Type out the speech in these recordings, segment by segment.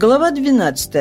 Глава 12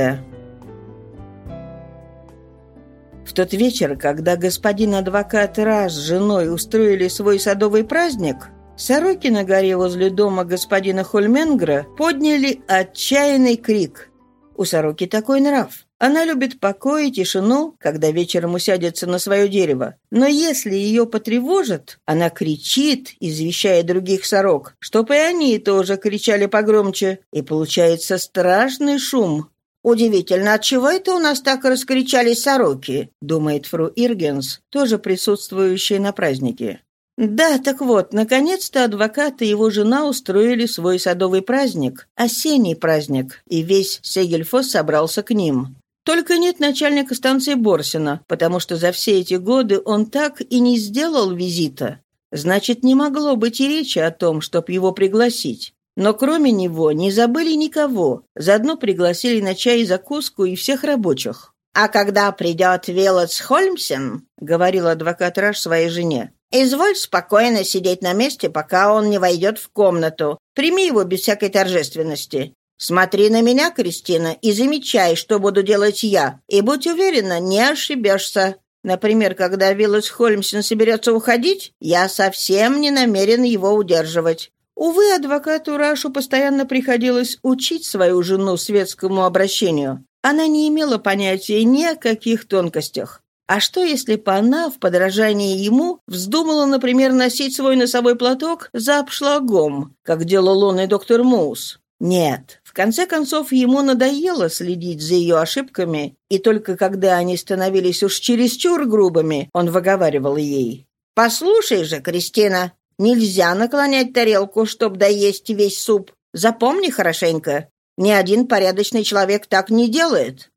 В тот вечер, когда господин адвокат Раз с женой устроили свой садовый праздник, сороки на горе возле дома господина Хольменгра подняли отчаянный крик. У сороки такой нрав. Она любит покой и тишину, когда вечером усядется на свое дерево. Но если ее потревожат, она кричит, извещая других сорок, чтобы и они тоже кричали погромче, и получается страшный шум. «Удивительно, отчего это у нас так раскричались сороки?» — думает фру Иргенс, тоже присутствующая на празднике. Да, так вот, наконец-то адвокат и его жена устроили свой садовый праздник, осенний праздник, и весь Сегельфос собрался к ним. Только нет начальника станции Борсина, потому что за все эти годы он так и не сделал визита. Значит, не могло быть и речи о том, чтобы его пригласить. Но кроме него не забыли никого. Заодно пригласили на чай и закуску и всех рабочих. «А когда придет Виллотс Хольмсен», — говорил адвокат Раш своей жене, «изволь спокойно сидеть на месте, пока он не войдет в комнату. Прими его без всякой торжественности. Смотри на меня, Кристина, и замечай, что буду делать я, и будь уверена, не ошибешься. Например, когда Виллас Холмсен соберется уходить, я совсем не намерен его удерживать. Увы, адвокату Рашу постоянно приходилось учить свою жену светскому обращению. Она не имела понятия ни о каких тонкостях. А что, если бы она, в подражании ему, вздумала, например, носить свой носовой платок за обшлагом, как делал он и доктор Мус? Нет, в конце концов, ему надоело следить за ее ошибками, и только когда они становились уж чересчур грубыми, он выговаривал ей. «Послушай же, Кристина, нельзя наклонять тарелку, чтобы доесть весь суп. Запомни хорошенько, ни один порядочный человек так не делает».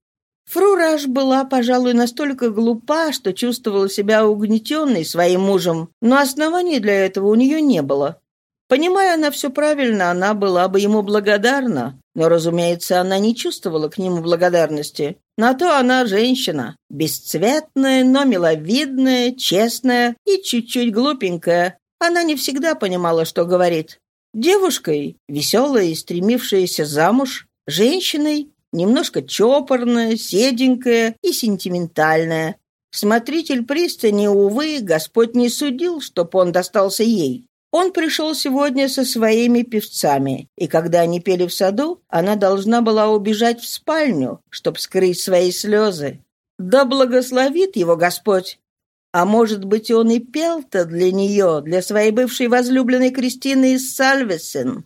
Фрураж была, пожалуй, настолько глупа, что чувствовала себя угнетенной своим мужем, но оснований для этого у нее не было. Понимая она все правильно, она была бы ему благодарна. Но, разумеется, она не чувствовала к нему благодарности. На то она женщина. Бесцветная, но миловидная, честная и чуть-чуть глупенькая. Она не всегда понимала, что говорит. Девушкой, веселая и стремившаяся замуж, женщиной, немножко чопорная, седенькая и сентиментальная. Смотритель пристани, увы, Господь не судил, чтоб он достался ей. Он пришел сегодня со своими певцами, и когда они пели в саду, она должна была убежать в спальню, чтобы скрыть свои слезы. Да благословит его Господь! А может быть, он и пел-то для нее, для своей бывшей возлюбленной Кристины из Сальвесен.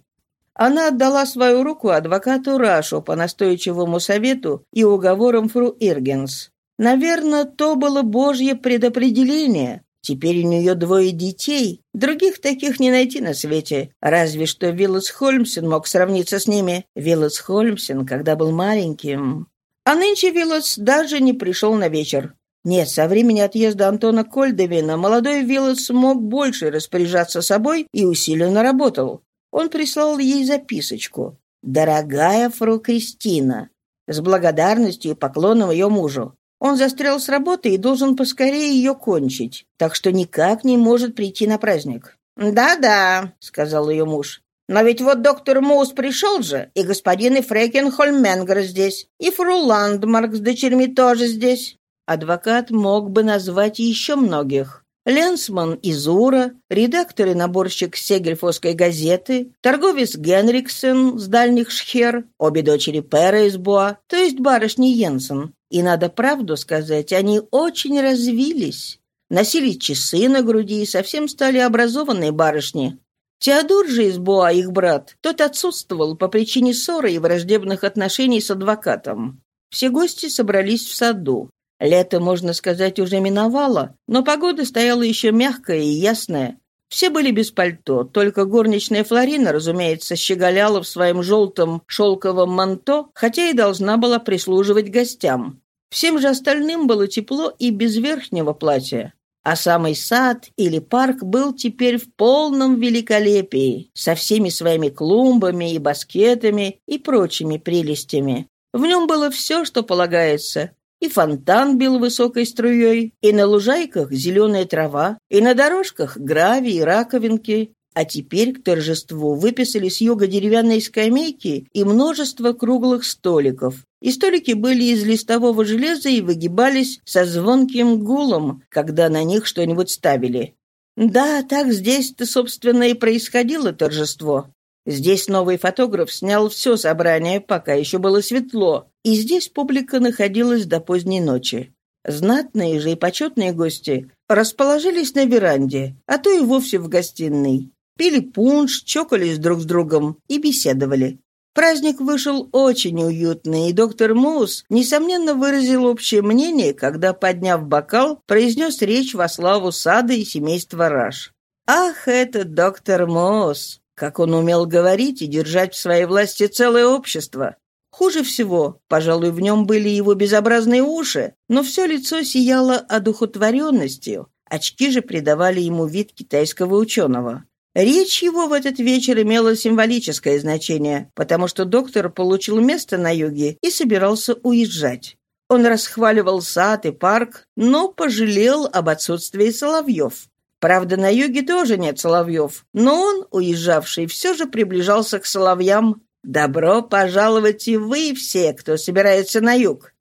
Она отдала свою руку адвокату Рашу по настойчивому совету и уговорам фру Иргенс. Наверное, то было Божье предопределение, Теперь у нее двое детей. Других таких не найти на свете. Разве что Виллас Холмсен мог сравниться с ними. Виллас Холмсен, когда был маленьким. А нынче Виллас даже не пришел на вечер. Нет, со времени отъезда Антона Кольдовина молодой Виллас мог больше распоряжаться собой и усиленно работал. Он прислал ей записочку. «Дорогая фру Кристина», с благодарностью и поклоном ее мужу. Он застрял с работы и должен поскорее ее кончить, так что никак не может прийти на праздник. «Да-да», — сказал ее муж. «Но ведь вот доктор Моус пришел же, и господин Ифрекен Хольменгер здесь, и фру Ландмарк с дочерьми тоже здесь». Адвокат мог бы назвать еще многих. Ленсман из Ура, редактор и наборщик Сегельфосской газеты, торговец Генриксен с дальних Шхер, обе дочери Пера из Буа, то есть барышни Йенсен, и надо правду сказать, они очень развились. Носили часы на груди и совсем стали образованные барышни. Теодор же из Боа, их брат, тот отсутствовал по причине ссоры и враждебных отношений с адвокатом. Все гости собрались в саду. Лето, можно сказать, уже миновало, но погода стояла еще мягкая и ясная. Все были без пальто, только горничная Флорина, разумеется, щеголяла в своем желтом шелковом манто, хотя и должна была прислуживать гостям. Всем же остальным было тепло и без верхнего платья. А самый сад или парк был теперь в полном великолепии, со всеми своими клумбами и баскетами и прочими прелестями. В нем было все, что полагается, и фонтан бил высокой струей, и на лужайках зеленая трава, и на дорожках гравий и раковинки. А теперь к торжеству выписали с юга деревянные скамейки и множество круглых столиков. И столики были из листового железа и выгибались со звонким гулом, когда на них что-нибудь ставили. Да, так здесь-то, собственно, и происходило торжество. Здесь новый фотограф снял все собрание, пока еще было светло, и здесь публика находилась до поздней ночи. Знатные же и почетные гости расположились на веранде, а то и вовсе в гостиной. Пили пунш, чокались друг с другом и беседовали. Праздник вышел очень уютный, и доктор Мус, несомненно, выразил общее мнение, когда, подняв бокал, произнес речь во славу сада и семейства Раш. «Ах, этот доктор Мус! Как он умел говорить и держать в своей власти целое общество! Хуже всего, пожалуй, в нем были его безобразные уши, но все лицо сияло одухотворенностью, очки же придавали ему вид китайского ученого. Речь его в этот вечер имела символическое значение, потому что доктор получил место на юге и собирался уезжать. Он расхваливал сад и парк, но пожалел об отсутствии соловьев. Правда, на юге тоже нет соловьев, но он, уезжавший, все же приближался к соловьям. «Добро пожаловать и вы все, кто собирается на юг!»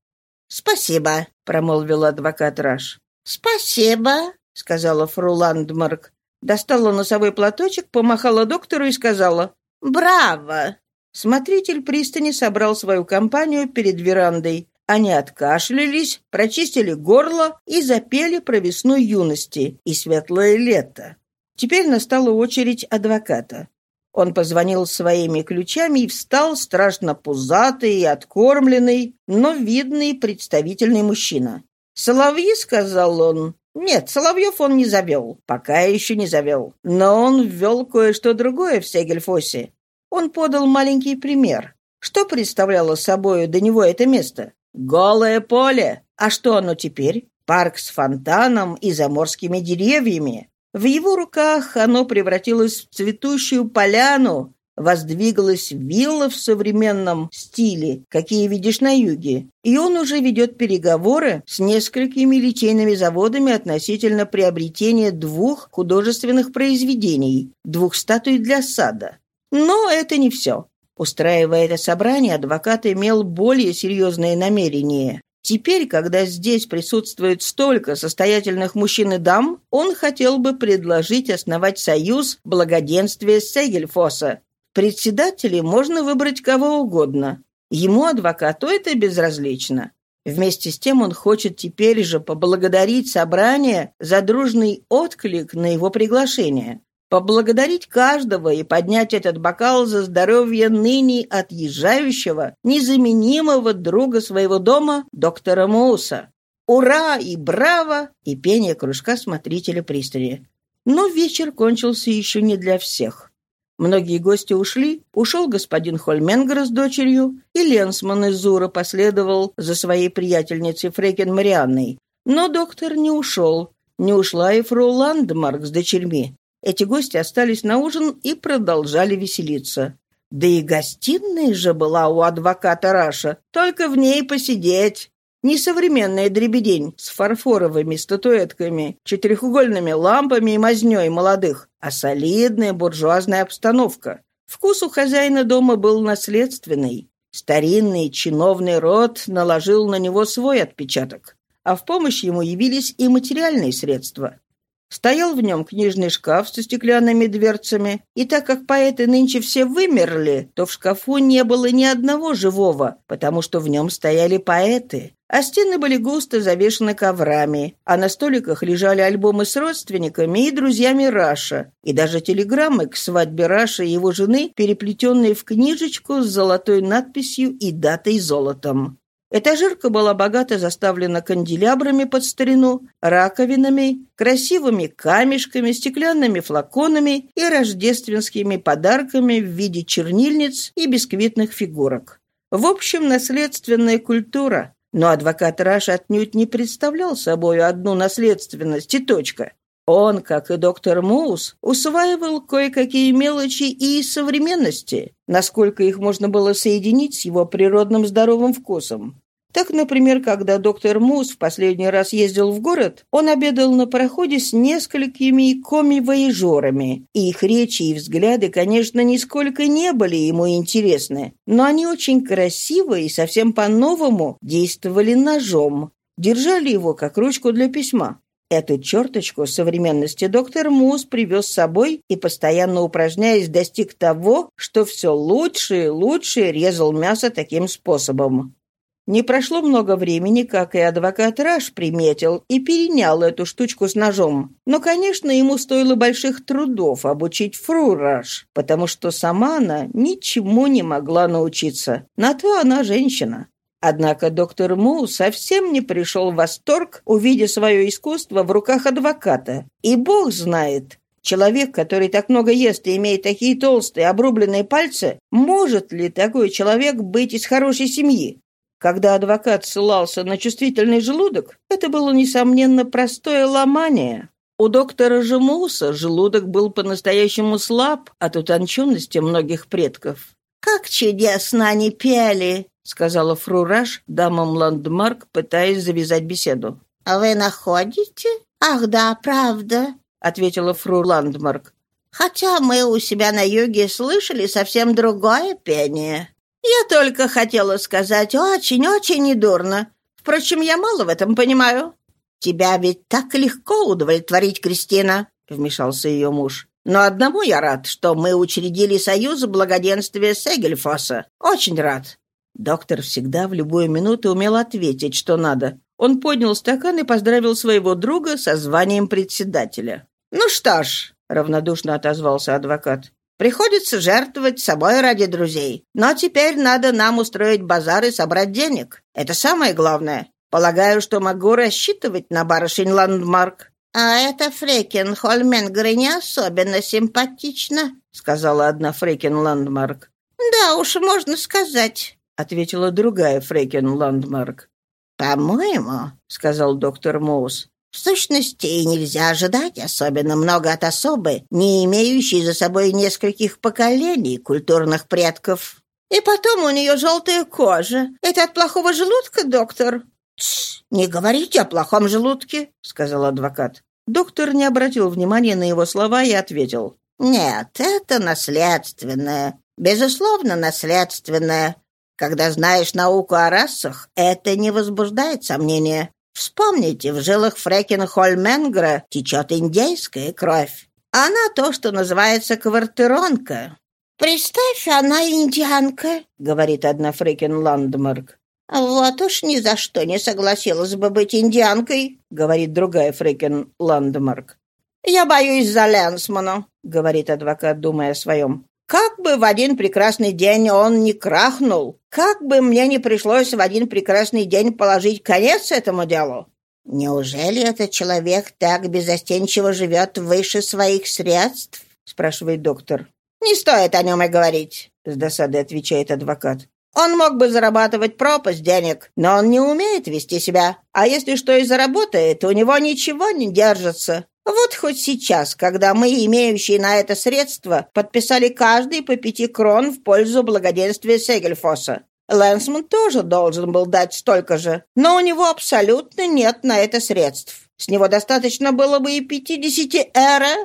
«Спасибо», — промолвил адвокат Раш. «Спасибо», — сказала фру Ландмарк достала носовой платочек, помахала доктору и сказала «Браво!». Смотритель пристани собрал свою компанию перед верандой. Они откашлялись, прочистили горло и запели про весну юности и светлое лето. Теперь настала очередь адвоката. Он позвонил своими ключами и встал, страшно пузатый и откормленный, но видный представительный мужчина. «Соловьи», — сказал он, нет, Соловьев он не завел, пока еще не завел. Но он ввел кое-что другое в Сегельфосе. Он подал маленький пример. Что представляло собой до него это место? Голое поле. А что оно теперь? Парк с фонтаном и заморскими деревьями. В его руках оно превратилось в цветущую поляну, Воздвигалась вилла в современном стиле, какие видишь на юге, и он уже ведет переговоры с несколькими литейными заводами относительно приобретения двух художественных произведений, двух статуй для сада. Но это не все. Устраивая это собрание, адвокат имел более серьезные намерения. Теперь, когда здесь присутствует столько состоятельных мужчин и дам, он хотел бы предложить основать союз благоденствия Сегельфоса, Председателей можно выбрать кого угодно. Ему, адвокату, это безразлично. Вместе с тем он хочет теперь же поблагодарить собрание за дружный отклик на его приглашение. Поблагодарить каждого и поднять этот бокал за здоровье ныне отъезжающего, незаменимого друга своего дома, доктора Муса. Ура и браво! И пение кружка смотрителя пристани. Но вечер кончился еще не для всех. Многие гости ушли, ушел господин Хольменгер с дочерью, и Ленсман из Зура последовал за своей приятельницей Фрекен Марианной. Но доктор не ушел. Не ушла и фру Ландмарк с дочерьми. Эти гости остались на ужин и продолжали веселиться. Да и гостиная же была у адвоката Раша, только в ней посидеть. Несовременная дребедень с фарфоровыми статуэтками, четырехугольными лампами и мазнёй молодых, а солидная буржуазная обстановка. Вкус у хозяина дома был наследственный. Старинный чиновный род наложил на него свой отпечаток. А в помощь ему явились и материальные средства. Стоял в нем книжный шкаф со стеклянными дверцами, и так как поэты нынче все вымерли, то в шкафу не было ни одного живого, потому что в нем стояли поэты. А стены были густо завешены коврами, а на столиках лежали альбомы с родственниками и друзьями Раша, и даже телеграммы к свадьбе Раша и его жены, переплетенные в книжечку с золотой надписью и датой золотом. Этажерка была богато заставлена канделябрами под старину, раковинами, красивыми камешками, стеклянными флаконами и рождественскими подарками в виде чернильниц и бисквитных фигурок. В общем, наследственная культура. Но адвокат Раш отнюдь не представлял собой одну наследственность и точка. Он, как и доктор Моус, усваивал кое-какие мелочи и современности, насколько их можно было соединить с его природным здоровым вкусом. Так, например, когда доктор Мус в последний раз ездил в город, он обедал на пароходе с несколькими коми-вояжерами, и их речи и взгляды, конечно, нисколько не были ему интересны, но они очень красиво и совсем по-новому действовали ножом, держали его как ручку для письма. Эту черточку современности доктор Мус привез с собой и, постоянно упражняясь, достиг того, что все лучше и лучше резал мясо таким способом. Не прошло много времени, как и адвокат Раш приметил и перенял эту штучку с ножом. Но, конечно, ему стоило больших трудов обучить фру Раш, потому что сама она ничему не могла научиться. На то она женщина. Однако доктор Му совсем не пришел в восторг, увидя свое искусство в руках адвоката. И бог знает, Человек, который так много ест и имеет такие толстые обрубленные пальцы, может ли такой человек быть из хорошей семьи? Когда адвокат ссылался на чувствительный желудок, это было, несомненно, простое ломание. У доктора Жемуса желудок был по-настоящему слаб от утонченности многих предков. «Как чудесно они пели!» — сказала фрураж дамам Ландмарк, пытаясь завязать беседу. «А вы находите? Ах, да, правда!» — ответила фру Ландмарк. «Хотя мы у себя на юге слышали совсем другое пение». «Я только хотела сказать, очень-очень недурно. Впрочем, я мало в этом понимаю». «Тебя ведь так легко удовлетворить, Кристина», — вмешался ее муж. «Но одному я рад, что мы учредили союз благоденствия Сегельфоса. Очень рад». Доктор всегда в любую минуту умел ответить, что надо. Он поднял стакан и поздравил своего друга со званием председателя. «Ну что ж», — равнодушно отозвался адвокат, Приходится жертвовать собой ради друзей. Но теперь надо нам устроить базар и собрать денег. Это самое главное. Полагаю, что могу рассчитывать на барышень Ландмарк». «А эта Фрекин Хольменгре не особенно симпатична», — сказала одна Фрекин Ландмарк. «Да уж, можно сказать», — ответила другая Фрекин Ландмарк. «По-моему», — сказал доктор Моус, в сущности, и нельзя ожидать особенно много от особы, не имеющей за собой нескольких поколений культурных предков. И потом у нее желтая кожа. Это от плохого желудка, доктор? «Тсс, не говорите о плохом желудке», — сказал адвокат. Доктор не обратил внимания на его слова и ответил. «Нет, это наследственное. Безусловно, наследственное. Когда знаешь науку о расах, это не возбуждает сомнения. Вспомните, в жилах Фрекина Хольменгра течет индейская кровь. Она то, что называется квартиронка. «Представь, она индианка», — говорит одна Фрекин Ландмарк. «Вот уж ни за что не согласилась бы быть индианкой», — говорит другая Фрекин Ландмарк. «Я боюсь за Ленсмана», — говорит адвокат, думая о своем. Как бы в один прекрасный день он не крахнул, как бы мне не пришлось в один прекрасный день положить конец этому делу. Неужели этот человек так безостенчиво живет выше своих средств? спрашивает доктор. Не стоит о нем и говорить, с досадой отвечает адвокат. Он мог бы зарабатывать пропасть денег, но он не умеет вести себя. А если что и заработает, у него ничего не держится. Вот хоть сейчас, когда мы, имеющие на это средства, подписали каждый по пяти крон в пользу благоденствия Сегельфоса. Лэнсман тоже должен был дать столько же, но у него абсолютно нет на это средств. С него достаточно было бы и пятидесяти эра.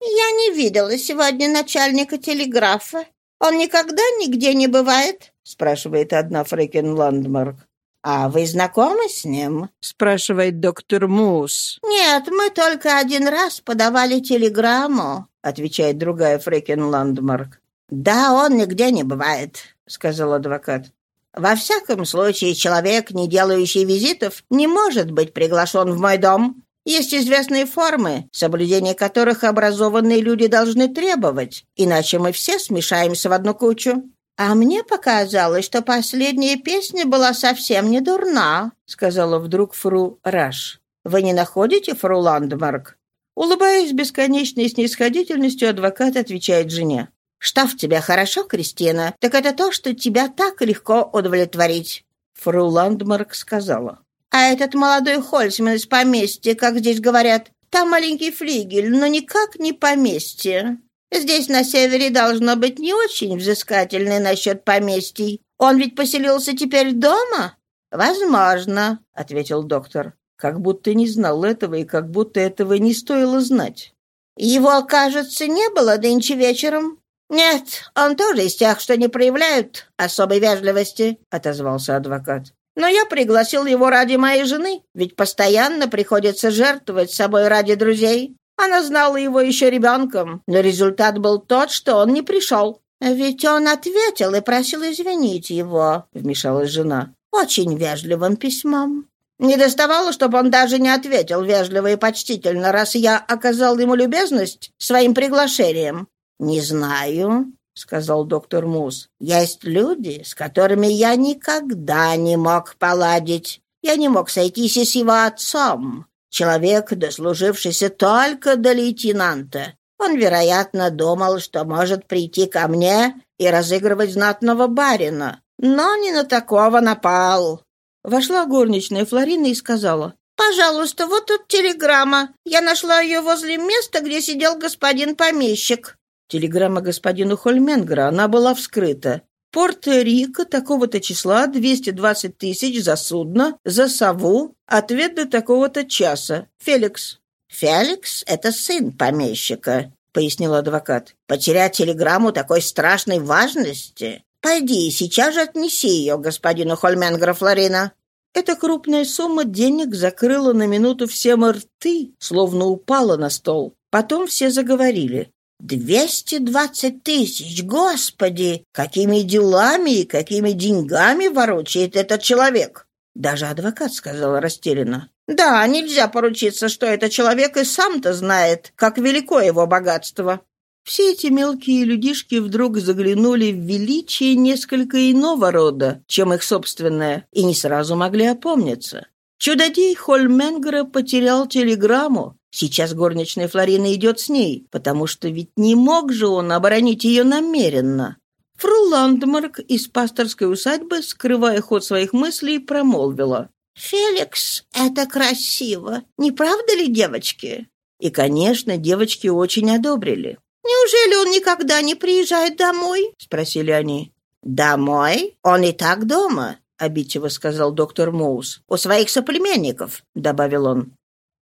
Я не видела сегодня начальника телеграфа. Он никогда нигде не бывает, спрашивает одна Фрейкен Ландмарк. «А вы знакомы с ним?» — спрашивает доктор Мус. «Нет, мы только один раз подавали телеграмму», — отвечает другая Фрекен Ландмарк. «Да, он нигде не бывает», — сказал адвокат. «Во всяком случае, человек, не делающий визитов, не может быть приглашен в мой дом. Есть известные формы, соблюдение которых образованные люди должны требовать, иначе мы все смешаемся в одну кучу. «А мне показалось, что последняя песня была совсем не дурна», сказала вдруг фру Раш. «Вы не находите, фру Ландмарк?» Улыбаясь бесконечной снисходительностью, адвокат отвечает жене. «Что в тебя хорошо, Кристина, так это то, что тебя так легко удовлетворить». Фру Ландмарк сказала. «А этот молодой Хольцман из поместья, как здесь говорят, там маленький флигель, но никак не поместье. Здесь, на севере, должно быть не очень взыскательный насчет поместий. Он ведь поселился теперь дома. «Возможно», — ответил доктор. Как будто не знал этого и как будто этого не стоило знать. «Его, кажется, не было нынче вечером?» «Нет, он тоже из тех, что не проявляют особой вежливости», — отозвался адвокат. «Но я пригласил его ради моей жены, ведь постоянно приходится жертвовать собой ради друзей. Она знала его еще ребенком, но результат был тот, что он не пришел. «Ведь он ответил и просил извинить его», — вмешалась жена. «Очень вежливым письмом». «Не доставало, чтобы он даже не ответил вежливо и почтительно, раз я оказал ему любезность своим приглашением». «Не знаю», — сказал доктор Мус. «Есть люди, с которыми я никогда не мог поладить. Я не мог сойтись и с его отцом. Человек, дослужившийся только до лейтенанта. Он, вероятно, думал, что может прийти ко мне и разыгрывать знатного барина, но не на такого напал. Вошла горничная Флорина и сказала, «Пожалуйста, вот тут телеграмма. Я нашла ее возле места, где сидел господин помещик». Телеграмма господину Хольменгра, она была вскрыта. Порто-Рико такого-то числа 220 тысяч за судно, за сову, ответ до такого-то часа. Феликс. «Феликс — это сын помещика», — пояснил адвокат. «Потерять телеграмму такой страшной важности? Пойди, сейчас же отнеси ее господину Хольменгра Флорина». Эта крупная сумма денег закрыла на минуту всем рты, словно упала на стол. Потом все заговорили. «Двести двадцать тысяч! Господи! Какими делами и какими деньгами ворочает этот человек!» Даже адвокат сказал растерянно. Да, нельзя поручиться, что этот человек и сам-то знает, как велико его богатство. Все эти мелкие людишки вдруг заглянули в величие несколько иного рода, чем их собственное, и не сразу могли опомниться. Чудодей Хольменгера потерял телеграмму. Сейчас горничная Флорина идет с ней, потому что ведь не мог же он оборонить ее намеренно. Фру Ландмарк из пасторской усадьбы, скрывая ход своих мыслей, промолвила. «Феликс, это красиво. Не правда ли, девочки?» И, конечно, девочки очень одобрили. «Неужели он никогда не приезжает домой?» — спросили они. «Домой? Он и так дома», — обидчиво сказал доктор Моус. «У своих соплеменников», — добавил он.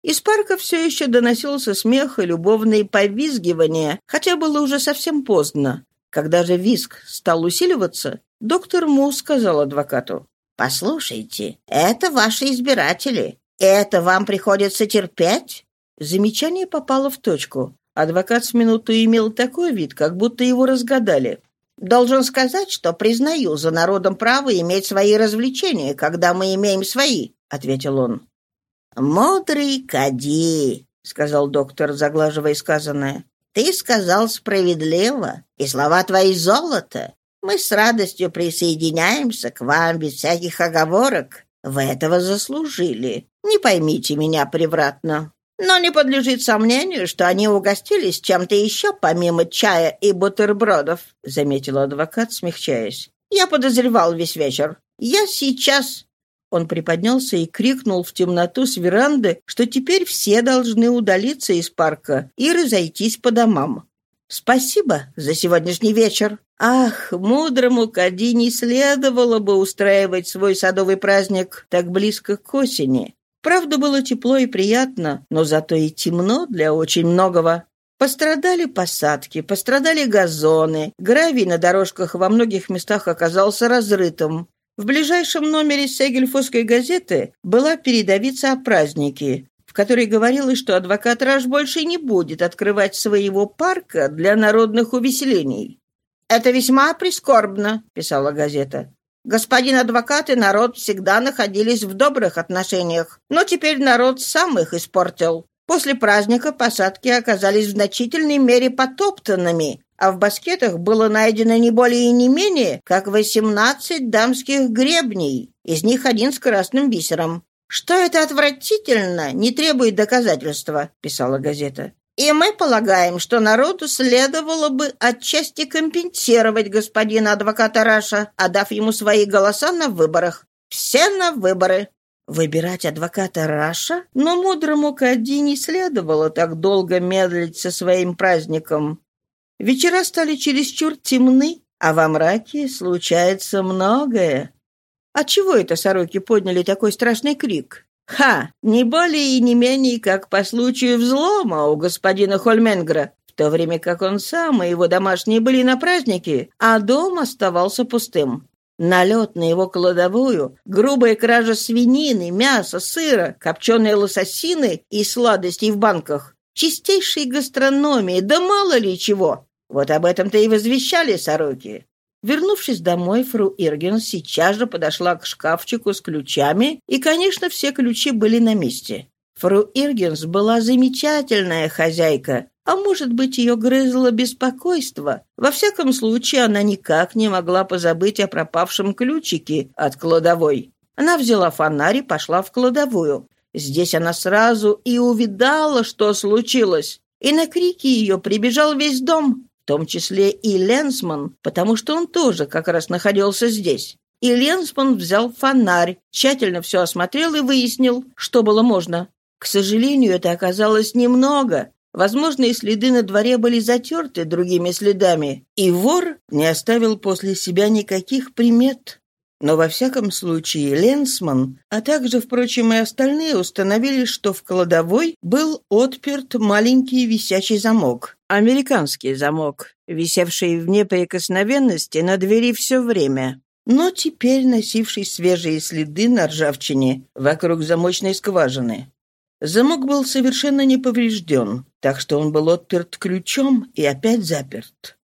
Из парка все еще доносился смех и любовные повизгивания, хотя было уже совсем поздно. Когда же визг стал усиливаться, доктор Моус сказал адвокату. «Послушайте, это ваши избиратели. Это вам приходится терпеть?» Замечание попало в точку. Адвокат с минуту имел такой вид, как будто его разгадали. «Должен сказать, что признаю за народом право иметь свои развлечения, когда мы имеем свои», — ответил он. «Мудрый Кади», — сказал доктор, заглаживая сказанное. «Ты сказал справедливо, и слова твои золото. Мы с радостью присоединяемся к вам без всяких оговорок. Вы этого заслужили. Не поймите меня превратно. Но не подлежит сомнению, что они угостились чем-то еще, помимо чая и бутербродов», — заметил адвокат, смягчаясь. «Я подозревал весь вечер. Я сейчас...» Он приподнялся и крикнул в темноту с веранды, что теперь все должны удалиться из парка и разойтись по домам. «Спасибо за сегодняшний вечер. Ах, мудрому Кади не следовало бы устраивать свой садовый праздник так близко к осени. Правда, было тепло и приятно, но зато и темно для очень многого. Пострадали посадки, пострадали газоны, гравий на дорожках во многих местах оказался разрытым. В ближайшем номере Сегельфосской газеты была передовица о празднике, в которой говорилось, что адвокат Раш больше не будет открывать своего парка для народных увеселений. «Это весьма прискорбно», — писала газета. «Господин адвокат и народ всегда находились в добрых отношениях, но теперь народ сам их испортил. После праздника посадки оказались в значительной мере потоптанными, а в баскетах было найдено не более и не менее, как 18 дамских гребней, из них один с красным бисером. «Что это отвратительно, не требует доказательства», — писала газета. И мы полагаем, что народу следовало бы отчасти компенсировать господина адвоката Раша, отдав ему свои голоса на выборах. Все на выборы. Выбирать адвоката Раша? Но мудрому Кади не следовало так долго медлить со своим праздником. Вечера стали чересчур темны, а во мраке случается многое. Отчего это сороки подняли такой страшный крик? Ха! Не более и не менее, как по случаю взлома у господина Хольменгра, в то время как он сам и его домашние были на празднике, а дом оставался пустым. Налет на его кладовую, грубая кража свинины, мяса, сыра, копченые лососины и сладостей в банках, чистейшей гастрономии, да мало ли чего. Вот об этом-то и возвещали сороки. Вернувшись домой, фру Ирген сейчас же подошла к шкафчику с ключами, и, конечно, все ключи были на месте. Фру Иргенс была замечательная хозяйка, а может быть, ее грызло беспокойство. Во всяком случае, она никак не могла позабыть о пропавшем ключике от кладовой. Она взяла фонарь и пошла в кладовую. Здесь она сразу и увидала, что случилось. И на крики ее прибежал весь дом, в том числе и Ленсман, потому что он тоже как раз находился здесь. И Ленсман взял фонарь, тщательно все осмотрел и выяснил, что было можно. К сожалению, это оказалось немного, Возможные следы на дворе были затерты другими следами, и вор не оставил после себя никаких примет. Но во всяком случае Ленсман, а также, впрочем, и остальные установили, что в кладовой был отперт маленький висячий замок. Американский замок, висевший в неприкосновенности на двери все время, но теперь носивший свежие следы на ржавчине вокруг замочной скважины. Замок был совершенно не поврежден, так что он был отперт ключом и опять заперт.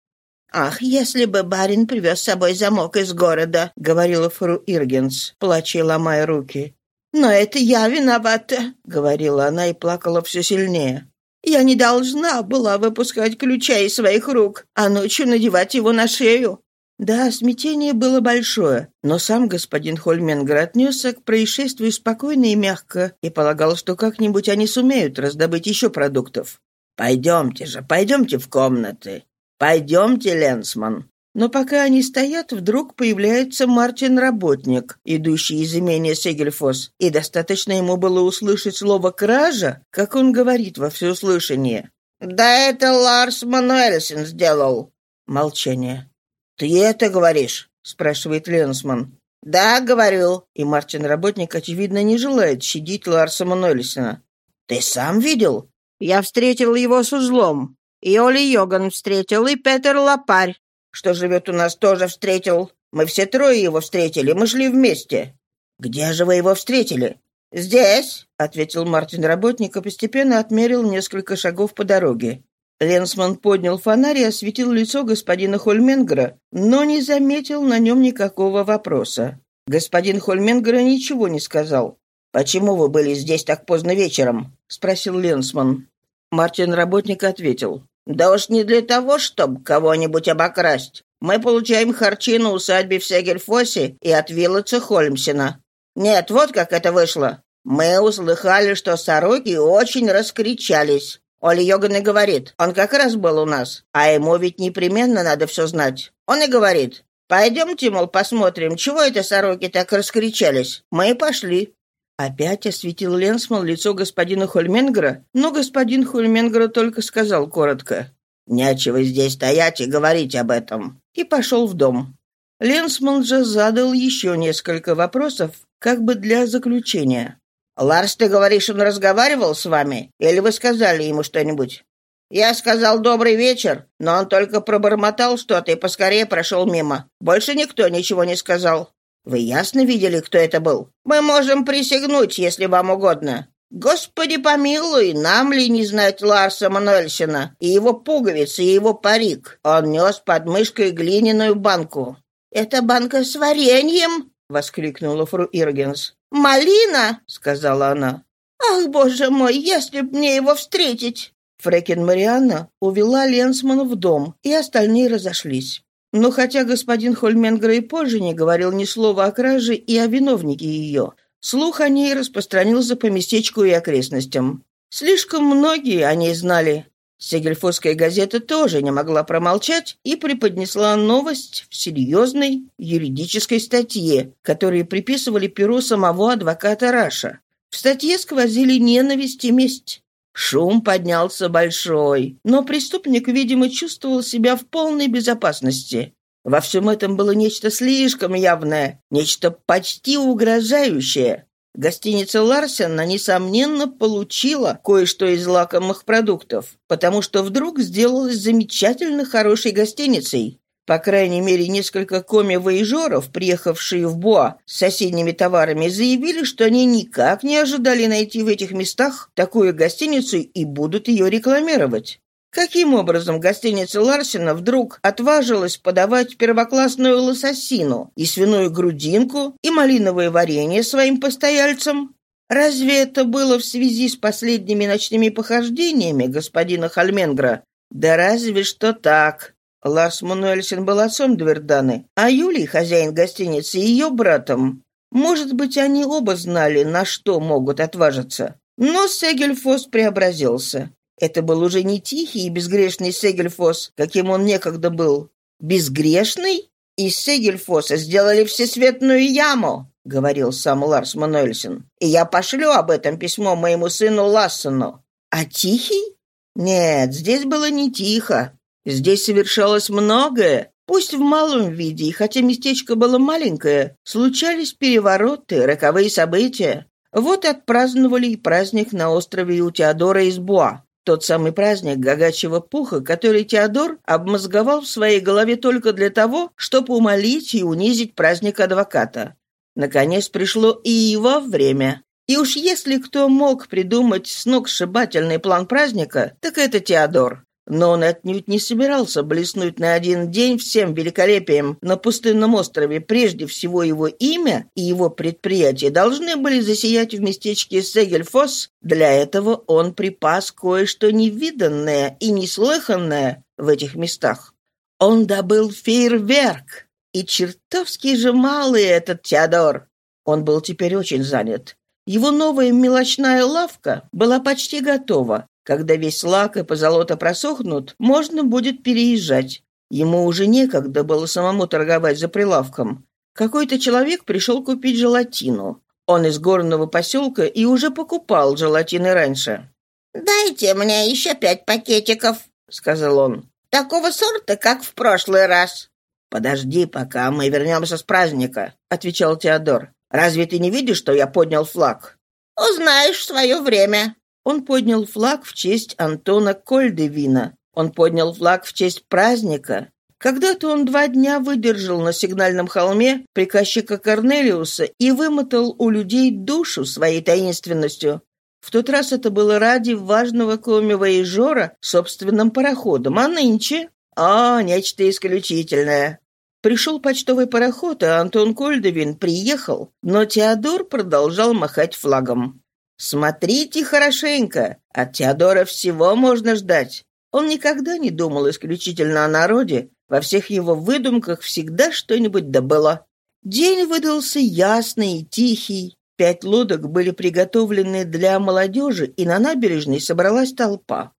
«Ах, если бы барин привез с собой замок из города», — говорила фру Иргенс, плача и ломая руки. «Но это я виновата», — говорила она и плакала все сильнее. «Я не должна была выпускать ключа из своих рук, а ночью надевать его на шею. Да, смятение было большое, но сам господин Хольменгер отнесся к происшествию спокойно и мягко и полагал, что как-нибудь они сумеют раздобыть еще продуктов. «Пойдемте же, пойдемте в комнаты. Пойдемте, Ленсман». Но пока они стоят, вдруг появляется Мартин-работник, идущий из имения Сегельфос, и достаточно ему было услышать слово «кража», как он говорит во всеуслышание. «Да это Ларс Мануэльсен сделал». Молчание. «Ты это говоришь?» — спрашивает Ленсман. «Да, говорю». И Мартин-работник, очевидно, не желает щадить Ларса Мануэльсена. «Ты сам видел?» «Я встретил его с узлом. И Оли Йоган встретил, и Петер Лапарь, что живет у нас, тоже встретил. Мы все трое его встретили, мы шли вместе». «Где же вы его встретили?» «Здесь», — ответил Мартин-работник и постепенно отмерил несколько шагов по дороге. Ленсман поднял фонарь и осветил лицо господина Хольменгера, но не заметил на нем никакого вопроса. Господин Хольменгера ничего не сказал. «Почему вы были здесь так поздно вечером?» — спросил Ленсман. Мартин работник ответил. «Да уж не для того, чтобы кого-нибудь обокрасть. Мы получаем харчи на усадьбе в Сегельфосе и от Виллоца Хольмсена. Нет, вот как это вышло. Мы услыхали, что сороки очень раскричались. Оля Йоган и говорит, он как раз был у нас, а ему ведь непременно надо все знать. Он и говорит, пойдемте, мол, посмотрим, чего это сороки так раскричались. Мы и пошли. Опять осветил Ленсман лицо господина Хольменгера, но господин Хольменгера только сказал коротко. «Нечего здесь стоять и говорить об этом». И пошел в дом. Ленсман же задал еще несколько вопросов, как бы для заключения. «Ларс, ты говоришь, он разговаривал с вами? Или вы сказали ему что-нибудь?» «Я сказал добрый вечер, но он только пробормотал что-то и поскорее прошел мимо. Больше никто ничего не сказал. Вы ясно видели, кто это был? Мы можем присягнуть, если вам угодно. Господи помилуй, нам ли не знать Ларса Мануэльсена и его пуговицы, и его парик? Он нес под мышкой глиняную банку». «Это банка с вареньем?» — воскликнула фру Иргенс. «Малина!» — сказала она. «Ах, боже мой, если б мне его встретить!» Фрекен Марианна увела Ленсмана в дом, и остальные разошлись. Но хотя господин Хольменгер и позже не говорил ни слова о краже и о виновнике ее, слух о ней распространился по местечку и окрестностям. Слишком многие о ней знали, Сегельфосская газета тоже не могла промолчать и преподнесла новость в серьезной юридической статье, которую приписывали перу самого адвоката Раша. В статье сквозили ненависть и месть. Шум поднялся большой, но преступник, видимо, чувствовал себя в полной безопасности. Во всем этом было нечто слишком явное, нечто почти угрожающее. Гостиница Ларсена, несомненно, получила кое-что из лакомых продуктов, потому что вдруг сделалась замечательно хорошей гостиницей. По крайней мере, несколько коми-воежоров, приехавшие в Буа с соседними товарами, заявили, что они никак не ожидали найти в этих местах такую гостиницу и будут ее рекламировать. Каким образом гостиница Ларсена вдруг отважилась подавать первоклассную лососину и свиную грудинку и малиновое варенье своим постояльцам? Разве это было в связи с последними ночными похождениями господина Хальменгра? Да разве что так. Ларс Мануэльсен был отцом Дверданы, а Юлий, хозяин гостиницы, ее братом. Может быть, они оба знали, на что могут отважиться. Но Сегельфос преобразился. Это был уже не тихий и безгрешный Сегельфос, каким он некогда был. Безгрешный? Из Сегельфоса сделали всесветную яму, говорил сам Ларс Мануэльсен. И я пошлю об этом письмо моему сыну Лассену. А тихий? Нет, здесь было не тихо. Здесь совершалось многое, пусть в малом виде, и хотя местечко было маленькое, случались перевороты, роковые события. Вот отпраздновали и праздник на острове у Теодора из Буа. Тот самый праздник гагачьего пуха, который Теодор обмозговал в своей голове только для того, чтобы умолить и унизить праздник адвоката. Наконец пришло и его время. И уж если кто мог придумать сногсшибательный план праздника, так это Теодор. Но он отнюдь не собирался блеснуть на один день всем великолепием на пустынном острове. Прежде всего его имя и его предприятие должны были засиять в местечке Сегельфос. Для этого он припас кое-что невиданное и неслыханное в этих местах. Он добыл фейерверк. И чертовски же малый этот Теодор. Он был теперь очень занят. Его новая мелочная лавка была почти готова. Когда весь лак и позолота просохнут, можно будет переезжать. Ему уже некогда было самому торговать за прилавком. Какой-то человек пришел купить желатину. Он из горного поселка и уже покупал желатины раньше. «Дайте мне еще пять пакетиков», — сказал он. «Такого сорта, как в прошлый раз». «Подожди, пока мы вернемся с праздника», — отвечал Теодор. «Разве ты не видишь, что я поднял флаг?» «Узнаешь в свое время», он поднял флаг в честь Антона Кольдевина. Он поднял флаг в честь праздника. Когда-то он два дня выдержал на сигнальном холме приказчика Корнелиуса и вымотал у людей душу своей таинственностью. В тот раз это было ради важного комивоежора собственным пароходом, а нынче... О, нечто исключительное. Пришел почтовый пароход, и Антон Кольдевин приехал, но Теодор продолжал махать флагом. Смотрите хорошенько, от Теодора всего можно ждать. Он никогда не думал исключительно о народе, во всех его выдумках всегда что-нибудь добыло. День выдался ясный и тихий. Пять лодок были приготовлены для молодежи, и на набережной собралась толпа.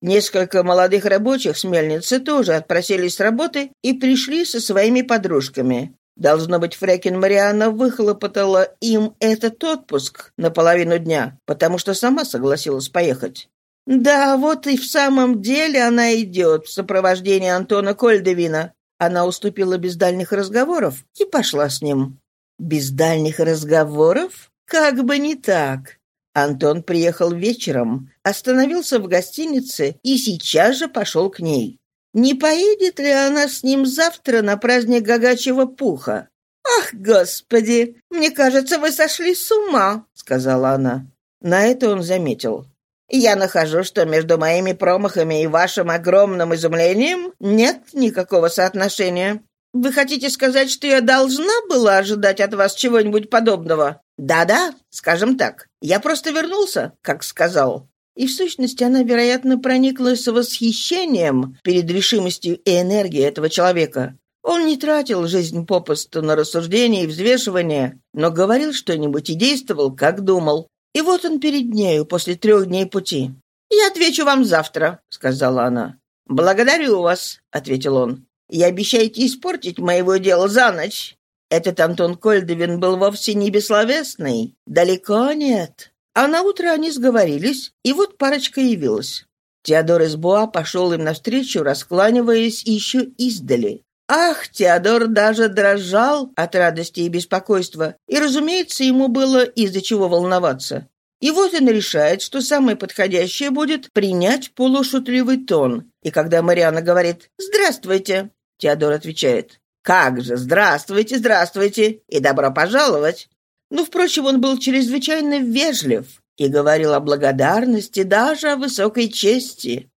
Несколько молодых рабочих с мельницы тоже отпросились с работы и пришли со своими подружками. Должно быть, Фрекин Марианна выхлопотала им этот отпуск на половину дня, потому что сама согласилась поехать. Да, вот и в самом деле она идет в сопровождении Антона Кольдевина. Она уступила без дальних разговоров и пошла с ним. Без дальних разговоров? Как бы не так. Антон приехал вечером, остановился в гостинице и сейчас же пошел к ней. Не поедет ли она с ним завтра на праздник гагачьего пуха? «Ах, господи! Мне кажется, вы сошли с ума!» — сказала она. На это он заметил. «Я нахожу, что между моими промахами и вашим огромным изумлением нет никакого соотношения. Вы хотите сказать, что я должна была ожидать от вас чего-нибудь подобного? Да-да, скажем так. Я просто вернулся, как сказал. И в сущности она, вероятно, прониклась восхищением перед решимостью и энергией этого человека. Он не тратил жизнь попусту на рассуждения и взвешивания, но говорил что-нибудь и действовал, как думал. И вот он перед нею после трех дней пути. «Я отвечу вам завтра», — сказала она. «Благодарю вас», — ответил он. «И обещаете испортить моего дела за ночь?» Этот Антон Кольдовин был вовсе не бессловесный. Далеко нет. А на утро они сговорились, и вот парочка явилась. Теодор из Буа пошел им навстречу, раскланиваясь еще издали. Ах, Теодор даже дрожал от радости и беспокойства, и, разумеется, ему было из-за чего волноваться. И вот он решает, что самое подходящее будет принять полушутливый тон. И когда Мариана говорит «Здравствуйте», Теодор отвечает «Как же, здравствуйте, здравствуйте и добро пожаловать». Но, впрочем, он был чрезвычайно вежлив и говорил о благодарности, даже о высокой чести.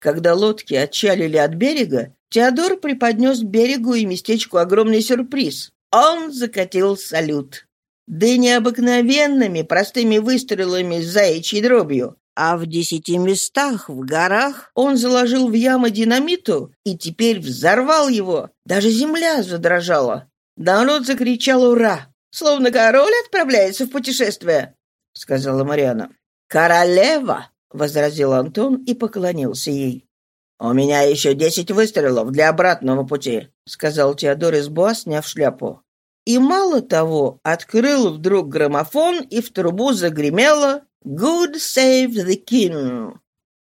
Когда лодки отчалили от берега, Теодор преподнес берегу и местечку огромный сюрприз. Он закатил салют. Да и необыкновенными простыми выстрелами с заячьей дробью, а в десяти местах в горах он заложил в ямы динамиту и теперь взорвал его. Даже земля задрожала. Народ закричал «Ура!» «Словно король отправляется в путешествие», — сказала Мариана. «Королева!» — возразил Антон и поклонился ей. «У меня еще десять выстрелов для обратного пути», — сказал Теодор из Буа, сняв шляпу. И мало того, открыл вдруг граммофон, и в трубу загремело «Good save the king!»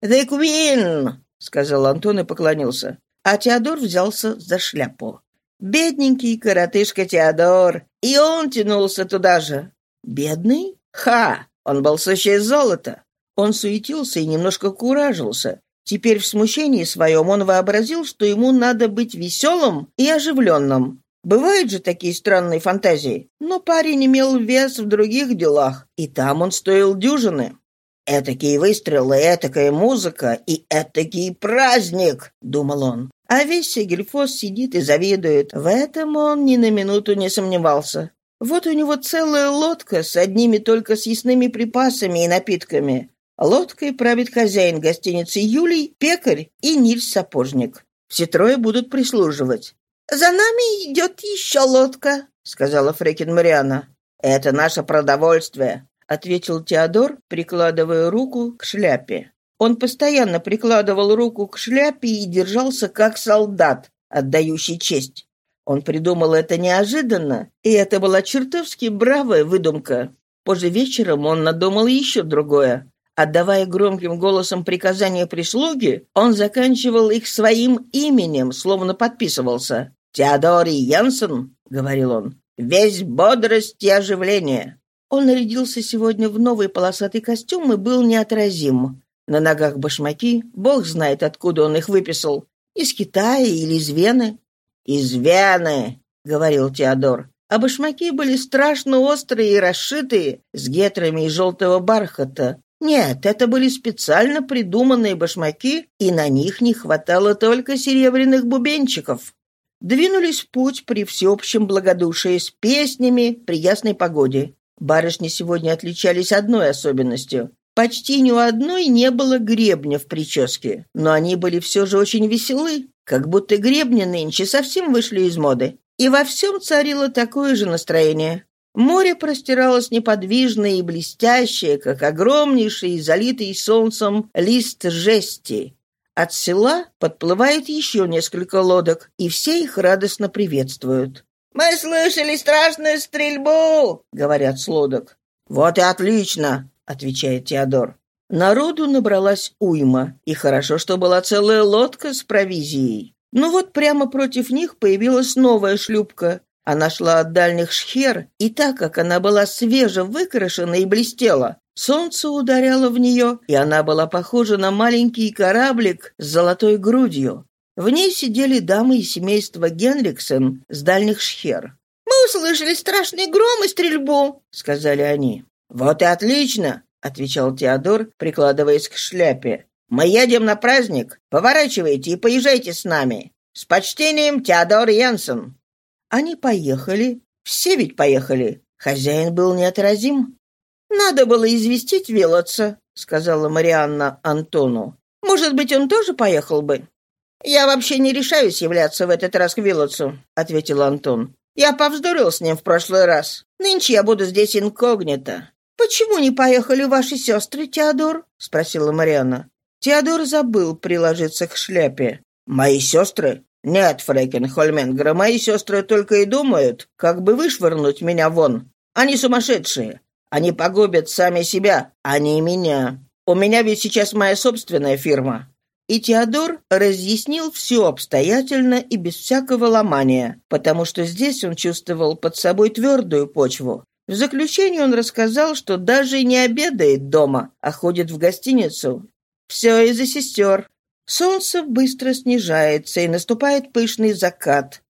«The queen!» — сказал Антон и поклонился. А Теодор взялся за шляпу. Бедненький коротышка Теодор. И он тянулся туда же. Бедный? Ха! Он был сущее золото. Он суетился и немножко куражился. Теперь в смущении своем он вообразил, что ему надо быть веселым и оживленным. Бывают же такие странные фантазии. Но парень имел вес в других делах, и там он стоил дюжины. «Этакие выстрелы, этакая музыка и этакий праздник!» — думал он. А весь Сегельфос сидит и завидует. В этом он ни на минуту не сомневался. Вот у него целая лодка с одними только съестными припасами и напитками. Лодкой правит хозяин гостиницы Юлий, пекарь и Нильс-сапожник. Все трое будут прислуживать. «За нами идет еще лодка», — сказала Фрекин Мариана. «Это наше продовольствие», — ответил Теодор, прикладывая руку к шляпе. Он постоянно прикладывал руку к шляпе и держался как солдат, отдающий честь. Он придумал это неожиданно, и это была чертовски бравая выдумка. Позже вечером он надумал еще другое. Отдавая громким голосом приказания прислуги, он заканчивал их своим именем, словно подписывался. «Теодорий Янсен», — говорил он, — «весь бодрость и оживление». Он нарядился сегодня в новый полосатый костюм и был неотразим. На ногах башмаки, бог знает, откуда он их выписал. Из Китая или из Вены. «Из Вены», — говорил Теодор. А башмаки были страшно острые и расшитые, с гетрами из желтого бархата. Нет, это были специально придуманные башмаки, и на них не хватало только серебряных бубенчиков. Двинулись в путь при всеобщем благодушии с песнями при ясной погоде. Барышни сегодня отличались одной особенностью. Почти ни у одной не было гребня в прическе, но они были все же очень веселы, как будто гребни нынче совсем вышли из моды. И во всем царило такое же настроение. Море простиралось неподвижное и блестящее, как огромнейший, залитый солнцем лист жести. От села подплывает еще несколько лодок, и все их радостно приветствуют. «Мы слышали страшную стрельбу!» — говорят с лодок. «Вот и отлично!» — отвечает Теодор. Народу набралась уйма, и хорошо, что была целая лодка с провизией. Ну вот прямо против них появилась новая шлюпка. Она шла от дальних шхер, и так как она была свеже выкрашена и блестела, солнце ударяло в нее, и она была похожа на маленький кораблик с золотой грудью. В ней сидели дамы из семейства Генриксен с дальних шхер. «Мы услышали страшный гром и стрельбу», — сказали они. «Вот и отлично!» — отвечал Теодор, прикладываясь к шляпе. «Мы едем на праздник. Поворачивайте и поезжайте с нами. С почтением, Теодор Янсен!» Они поехали. Все ведь поехали. Хозяин был неотразим. «Надо было известить Вилотса», — сказала Марианна Антону. «Может быть, он тоже поехал бы?» «Я вообще не решаюсь являться в этот раз к Вилотсу», — ответил Антон. «Я повздорил с ним в прошлый раз. Нынче я буду здесь инкогнито. «Почему не поехали ваши сестры, Теодор?» — спросила Марианна. Теодор забыл приложиться к шляпе. «Мои сестры? Нет, Фрейкен Хольменгра, мои сестры только и думают, как бы вышвырнуть меня вон. Они сумасшедшие. Они погубят сами себя, а не меня. У меня ведь сейчас моя собственная фирма. И Теодор разъяснил все обстоятельно и без всякого ломания, потому что здесь он чувствовал под собой твердую почву. В заключение он рассказал, что даже не обедает дома, а ходит в гостиницу. Все из-за сестер. Солнце быстро снижается, и наступает пышный закат.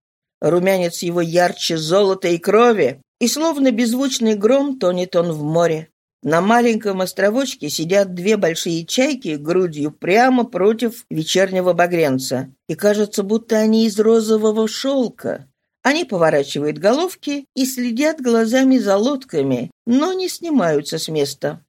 Румянец его ярче золота и крови, и словно беззвучный гром тонет он в море. На маленьком островочке сидят две большие чайки грудью прямо против вечернего багренца, и кажется, будто они из розового шелка. Они поворачивают головки и следят глазами за лодками, но не снимаются с места.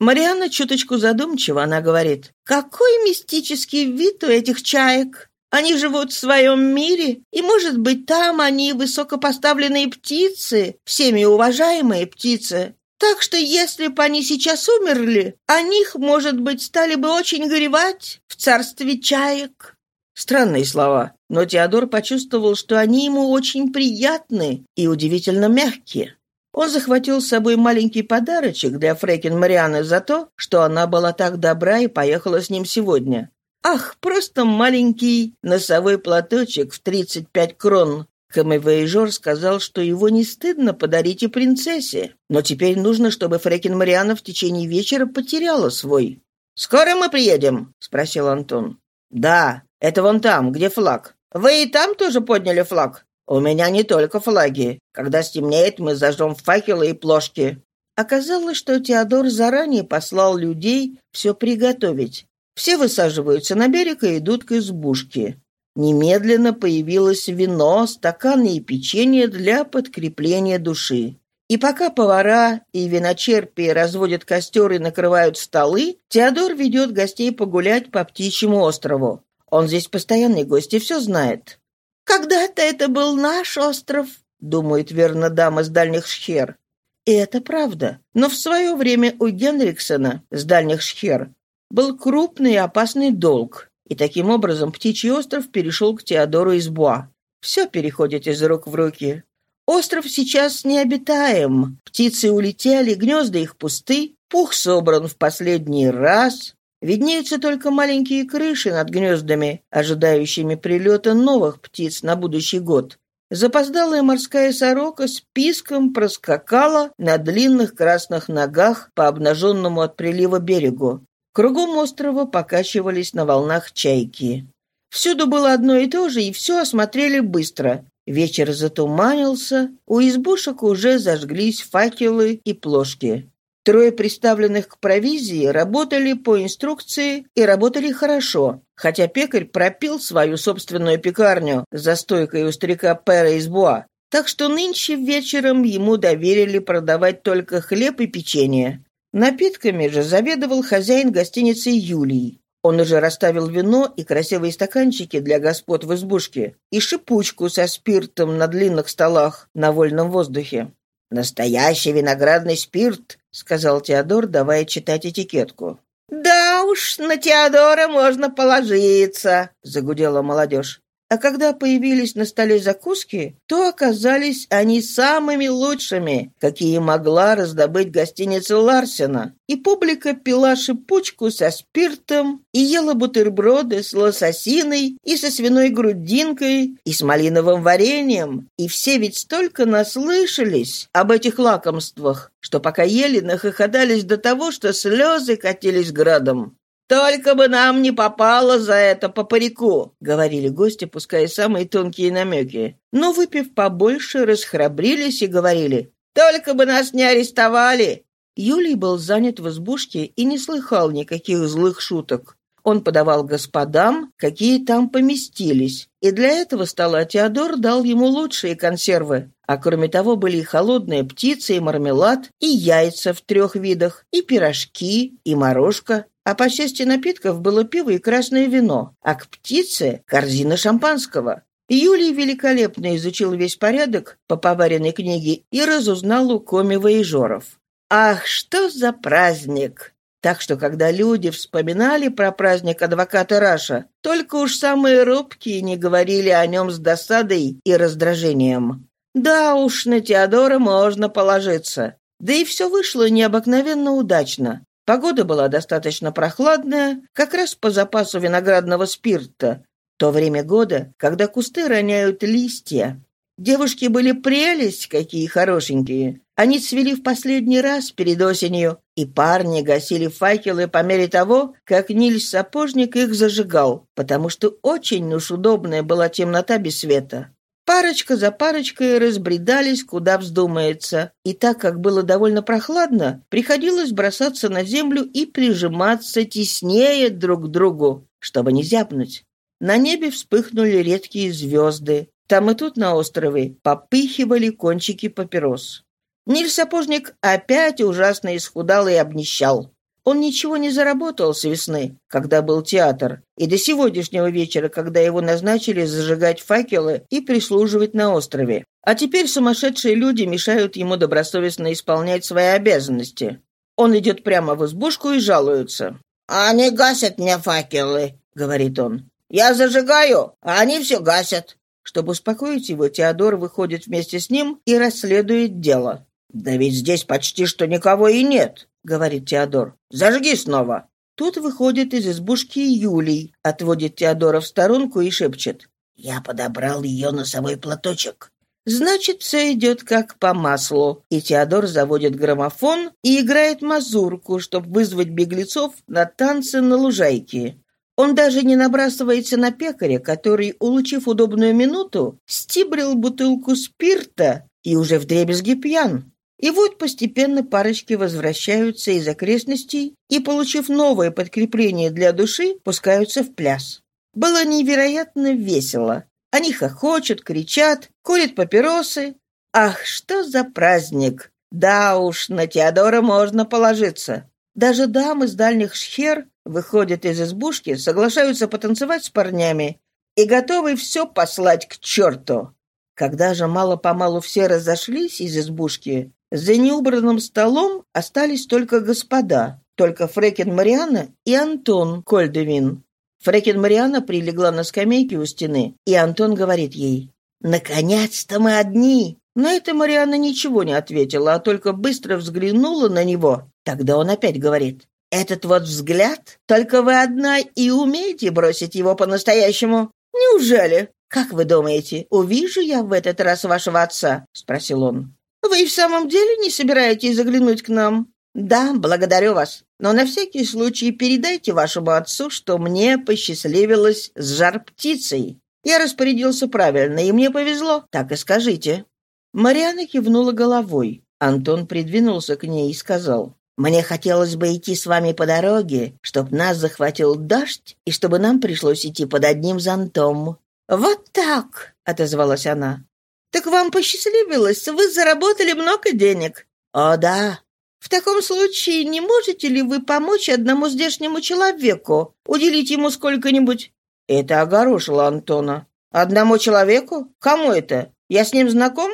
Марианна чуточку задумчиво, она говорит, «Какой мистический вид у этих чаек! Они живут в своем мире, и, может быть, там они высокопоставленные птицы, всеми уважаемые птицы. Так что если бы они сейчас умерли, о них, может быть, стали бы очень горевать в царстве чаек». Странные слова, но Теодор почувствовал, что они ему очень приятны и удивительно мягкие. Он захватил с собой маленький подарочек для Фрекин Марианы за то, что она была так добра и поехала с ним сегодня. Ах, просто маленький носовой платочек в 35 крон, Камевейжор сказал, что его не стыдно подарить и принцессе, но теперь нужно, чтобы Фрекин Мариана в течение вечера потеряла свой. «Скоро мы приедем?» — спросил Антон. «Да, это вон там, где флаг. Вы и там тоже подняли флаг?» «У меня не только флаги. Когда стемнеет, мы зажжем факелы и плошки». Оказалось, что Теодор заранее послал людей все приготовить. Все высаживаются на берег и идут к избушке. Немедленно появилось вино, стаканы и печенье для подкрепления души. И пока повара и виночерпи разводят костер и накрывают столы, Теодор ведет гостей погулять по Птичьему острову. Он здесь постоянный гость и все знает. «Когда-то это был наш остров», — думает верно дама с дальних шхер. И это правда. Но в свое время у Генриксона с дальних шхер был крупный и опасный долг, и таким образом Птичий остров перешел к Теодору из Буа. Все переходит из рук в руки. Остров сейчас необитаем. Птицы улетели, гнезда их пусты, пух собран в последний раз. Виднеются только маленькие крыши над гнездами, ожидающими прилета новых птиц на будущий год. Запоздалая морская сорока с писком проскакала на длинных красных ногах по обнаженному от прилива берегу. Кругом острова покачивались на волнах чайки. Всюду было одно и то же, и все осмотрели быстро. Вечер затуманился, у избушек уже зажглись факелы и плошки. Трое представленных к провизии работали по инструкции и работали хорошо, хотя пекарь пропил свою собственную пекарню за стойкой у старика Пера из Буа. Так что нынче вечером ему доверили продавать только хлеб и печенье. Напитками же заведовал хозяин гостиницы Юлий. Он уже расставил вино и красивые стаканчики для господ в избушке, и шипучку со спиртом на длинных столах на вольном воздухе. «Настоящий виноградный спирт», — сказал Теодор, давая читать этикетку. «Да уж, на Теодора можно положиться», — загудела молодежь. А когда появились на столе закуски, то оказались они самыми лучшими, какие могла раздобыть гостиница Ларсена. И публика пила шипучку со спиртом, и ела бутерброды с лососиной, и со свиной грудинкой, и с малиновым вареньем. И все ведь столько наслышались об этих лакомствах, что пока ели, нахохотались до того, что слезы катились градом. «Только бы нам не попало за это по парику», — говорили гости, пуская самые тонкие намеки. Но, выпив побольше, расхрабрились и говорили, «Только бы нас не арестовали». Юлий был занят в избушке и не слыхал никаких злых шуток. Он подавал господам, какие там поместились, и для этого стола Теодор дал ему лучшие консервы. А кроме того, были и холодная птица, и мармелад, и яйца в трех видах, и пирожки, и морожка, а по части напитков было пиво и красное вино, а к птице — корзина шампанского. Юлий великолепно изучил весь порядок по поваренной книге и разузнал у Комева и Жоров. Ах, что за праздник! Так что, когда люди вспоминали про праздник адвоката Раша, только уж самые робкие не говорили о нем с досадой и раздражением. Да уж, на Теодора можно положиться. Да и все вышло необыкновенно удачно. Погода была достаточно прохладная, как раз по запасу виноградного спирта. То время года, когда кусты роняют листья. Девушки были прелесть, какие хорошенькие. Они цвели в последний раз перед осенью, и парни гасили факелы по мере того, как Нильс Сапожник их зажигал, потому что очень уж удобная была темнота без света. Парочка за парочкой разбредались, куда вздумается, и так как было довольно прохладно, приходилось бросаться на землю и прижиматься теснее друг к другу, чтобы не зябнуть. На небе вспыхнули редкие звезды. Там и тут на острове попыхивали кончики папирос. Ниль-сапожник опять ужасно исхудал и обнищал. Он ничего не заработал с весны, когда был театр, и до сегодняшнего вечера, когда его назначили зажигать факелы и прислуживать на острове. А теперь сумасшедшие люди мешают ему добросовестно исполнять свои обязанности. Он идет прямо в избушку и жалуется. «Они гасят мне факелы», — говорит он. «Я зажигаю, а они все гасят». Чтобы успокоить его, Теодор выходит вместе с ним и расследует дело. «Да ведь здесь почти что никого и нет», — говорит Теодор. «Зажги снова». Тут выходит из избушки Юлий, отводит Теодора в сторонку и шепчет. «Я подобрал ее носовой платочек». Значит, все идет как по маслу, и Теодор заводит граммофон и играет мазурку, чтобы вызвать беглецов на танцы на лужайке. Он даже не набрасывается на пекаря, который, улучив удобную минуту, стибрил бутылку спирта и уже вдребезги пьян. И вот постепенно парочки возвращаются из окрестностей и, получив новое подкрепление для души, пускаются в пляс. Было невероятно весело. Они хохочут, кричат, курят папиросы. Ах, что за праздник! Да уж, на Теодора можно положиться. Даже дамы с дальних шхер выходят из избушки, соглашаются потанцевать с парнями и готовы все послать к черту. Когда же мало-помалу все разошлись из избушки, за неубранным столом остались только господа, только Фрекен Мариана и Антон Кольдевин. Фрекен Мариана прилегла на скамейке у стены, и Антон говорит ей, «Наконец-то мы одни!» На это Мариана ничего не ответила, а только быстро взглянула на него. Тогда он опять говорит, «Этот вот взгляд? Только вы одна и умеете бросить его по-настоящему? Неужели? Как вы думаете, увижу я в этот раз вашего отца?» — спросил он. Вы и в самом деле не собираетесь заглянуть к нам? Да, благодарю вас. Но на всякий случай передайте вашему отцу, что мне посчастливилось с жар-птицей. Я распорядился правильно, и мне повезло. Так и скажите». Мариана кивнула головой. Антон придвинулся к ней и сказал, «Мне хотелось бы идти с вами по дороге, чтобы нас захватил дождь и чтобы нам пришлось идти под одним зонтом». «Вот так!» — отозвалась она. «Так вам посчастливилось, вы заработали много денег». «О, да». «В таком случае не можете ли вы помочь одному здешнему человеку, уделить ему сколько-нибудь?» Это огорошило Антона. «Одному человеку? Кому это? Я с ним знаком?»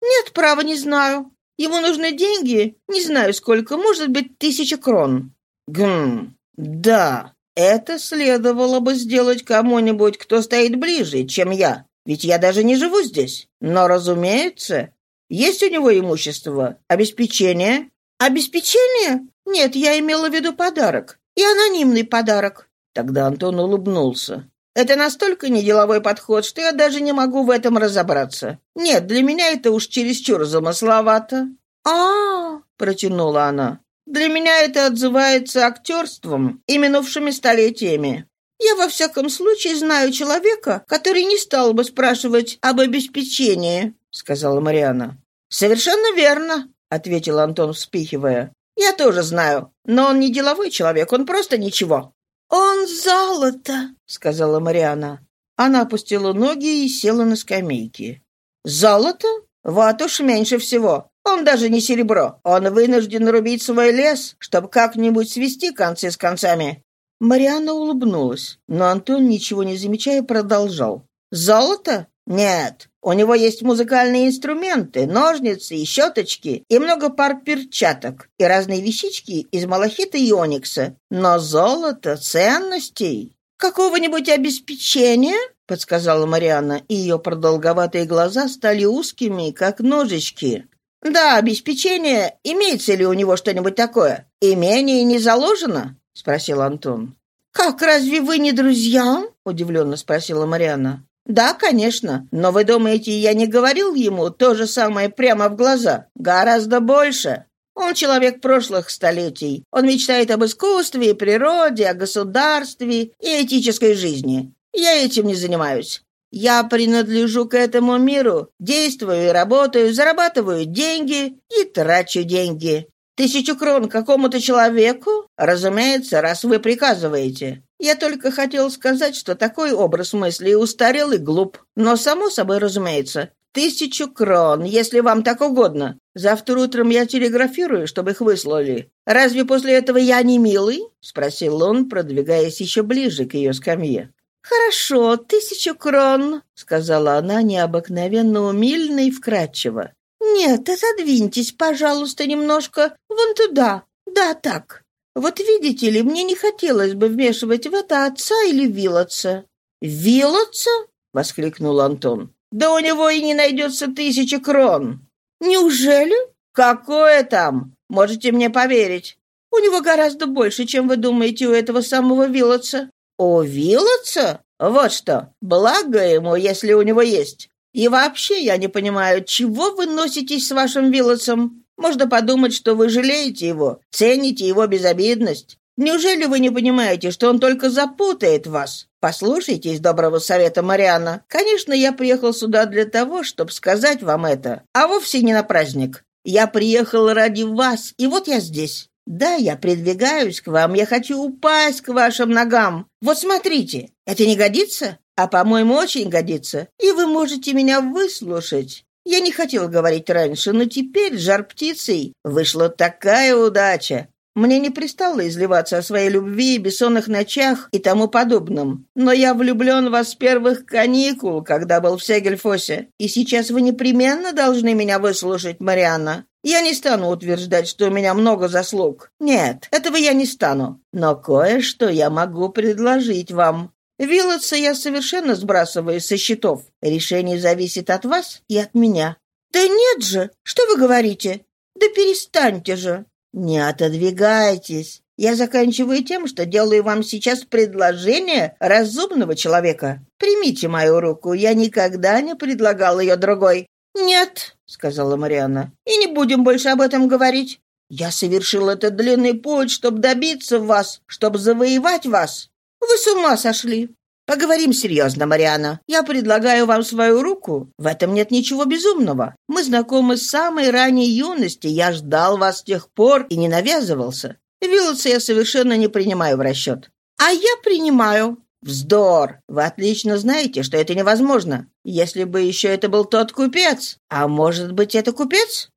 «Нет, право, не знаю. Ему нужны деньги. Не знаю сколько, может быть, тысяча крон». «Гм, да, это следовало бы сделать кому-нибудь, кто стоит ближе, чем я. Ведь я даже не живу здесь. Но, разумеется, есть у него имущество, обеспечение. Обеспечение? Нет, я имела в виду подарок. И анонимный подарок. Тогда Антон улыбнулся. Это настолько неделовой подход, что я даже не могу в этом разобраться. Нет, для меня это уж чересчур замысловато. А, -а, -а протянула она. Для меня это отзывается актерством и минувшими столетиями. Я, во всяком случае, знаю человека, который не стал бы спрашивать об обеспечении», — сказала Мариана. «Совершенно верно», — ответил Антон, вспихивая. «Я тоже знаю, но он не деловой человек, он просто ничего». «Он золото», — сказала Мариана. Она опустила ноги и села на скамейке. «Золото? Вот уж меньше всего. Он даже не серебро. Он вынужден рубить свой лес, чтобы как-нибудь свести концы с концами. Марианна улыбнулась, но Антон, ничего не замечая, продолжал. «Золото? Нет. У него есть музыкальные инструменты, ножницы и щеточки, и много пар перчаток, и разные вещички из малахита и оникса. Но золото, ценностей. Какого-нибудь обеспечения?» — подсказала Марианна, и ее продолговатые глаза стали узкими, как ножички. «Да, обеспечение. Имеется ли у него что-нибудь такое? Имение не заложено?» — спросил Антон. «Как, разве вы не друзья?» — удивленно спросила Марианна. «Да, конечно. Но вы думаете, я не говорил ему то же самое прямо в глаза? Гораздо больше. Он человек прошлых столетий. Он мечтает об искусстве природе, о государстве и этической жизни. Я этим не занимаюсь. Я принадлежу к этому миру, действую и работаю, зарабатываю деньги и трачу деньги. Тысячу крон какому-то человеку? Разумеется, раз вы приказываете. Я только хотел сказать, что такой образ мысли устарел и глуп. Но, само собой, разумеется, тысячу крон, если вам так угодно. Завтра утром я телеграфирую, чтобы их выслали. Разве после этого я не милый?» — спросил он, продвигаясь еще ближе к ее скамье. «Хорошо, тысячу крон», — сказала она необыкновенно умильно и вкрадчиво. «Нет, отодвиньтесь, пожалуйста, немножко, вон туда. Да, так. Вот видите ли, мне не хотелось бы вмешивать в это отца или Вилотца». «Вилотца?» — воскликнул Антон. «Да у него и не найдется тысячи крон». «Неужели?» «Какое там? Можете мне поверить. У него гораздо больше, чем вы думаете у этого самого Вилотца. «У Вилотса? Вот что. Благо ему, если у него есть. И вообще я не понимаю, чего вы носитесь с вашим Вилотсом? Можно подумать, что вы жалеете его, цените его безобидность. Неужели вы не понимаете, что он только запутает вас? Послушайтесь доброго совета Мариана. Конечно, я приехал сюда для того, чтобы сказать вам это, а вовсе не на праздник. Я приехал ради вас, и вот я здесь. Да, я придвигаюсь к вам, я хочу упасть к вашим ногам. Вот смотрите, это не годится? А, по-моему, очень годится. И вы можете меня выслушать. Я не хотел говорить раньше, но теперь жар птицей вышла такая удача. Мне не пристало изливаться о своей любви, бессонных ночах и тому подобном. Но я влюблен в вас с первых каникул, когда был в Сегельфосе. И сейчас вы непременно должны меня выслушать, Марианна. Я не стану утверждать, что у меня много заслуг. Нет, этого я не стану. Но кое-что я могу предложить вам. Вилотса я совершенно сбрасываю со счетов. Решение зависит от вас и от меня». «Да нет же! Что вы говорите? Да перестаньте же!» «Не отодвигайтесь. Я заканчиваю тем, что делаю вам сейчас предложение разумного человека. Примите мою руку. Я никогда не предлагал ее другой. «Нет», — сказала Марианна, — «и не будем больше об этом говорить. Я совершил этот длинный путь, чтобы добиться вас, чтобы завоевать вас. Вы с ума сошли. Поговорим серьезно, Марианна. Я предлагаю вам свою руку. В этом нет ничего безумного. Мы знакомы с самой ранней юности. Я ждал вас с тех пор и не навязывался. Вилотса я совершенно не принимаю в расчет. А я принимаю. «Вздор! Вы отлично знаете, что это невозможно. Если бы еще это был тот купец. А может быть, это купец?»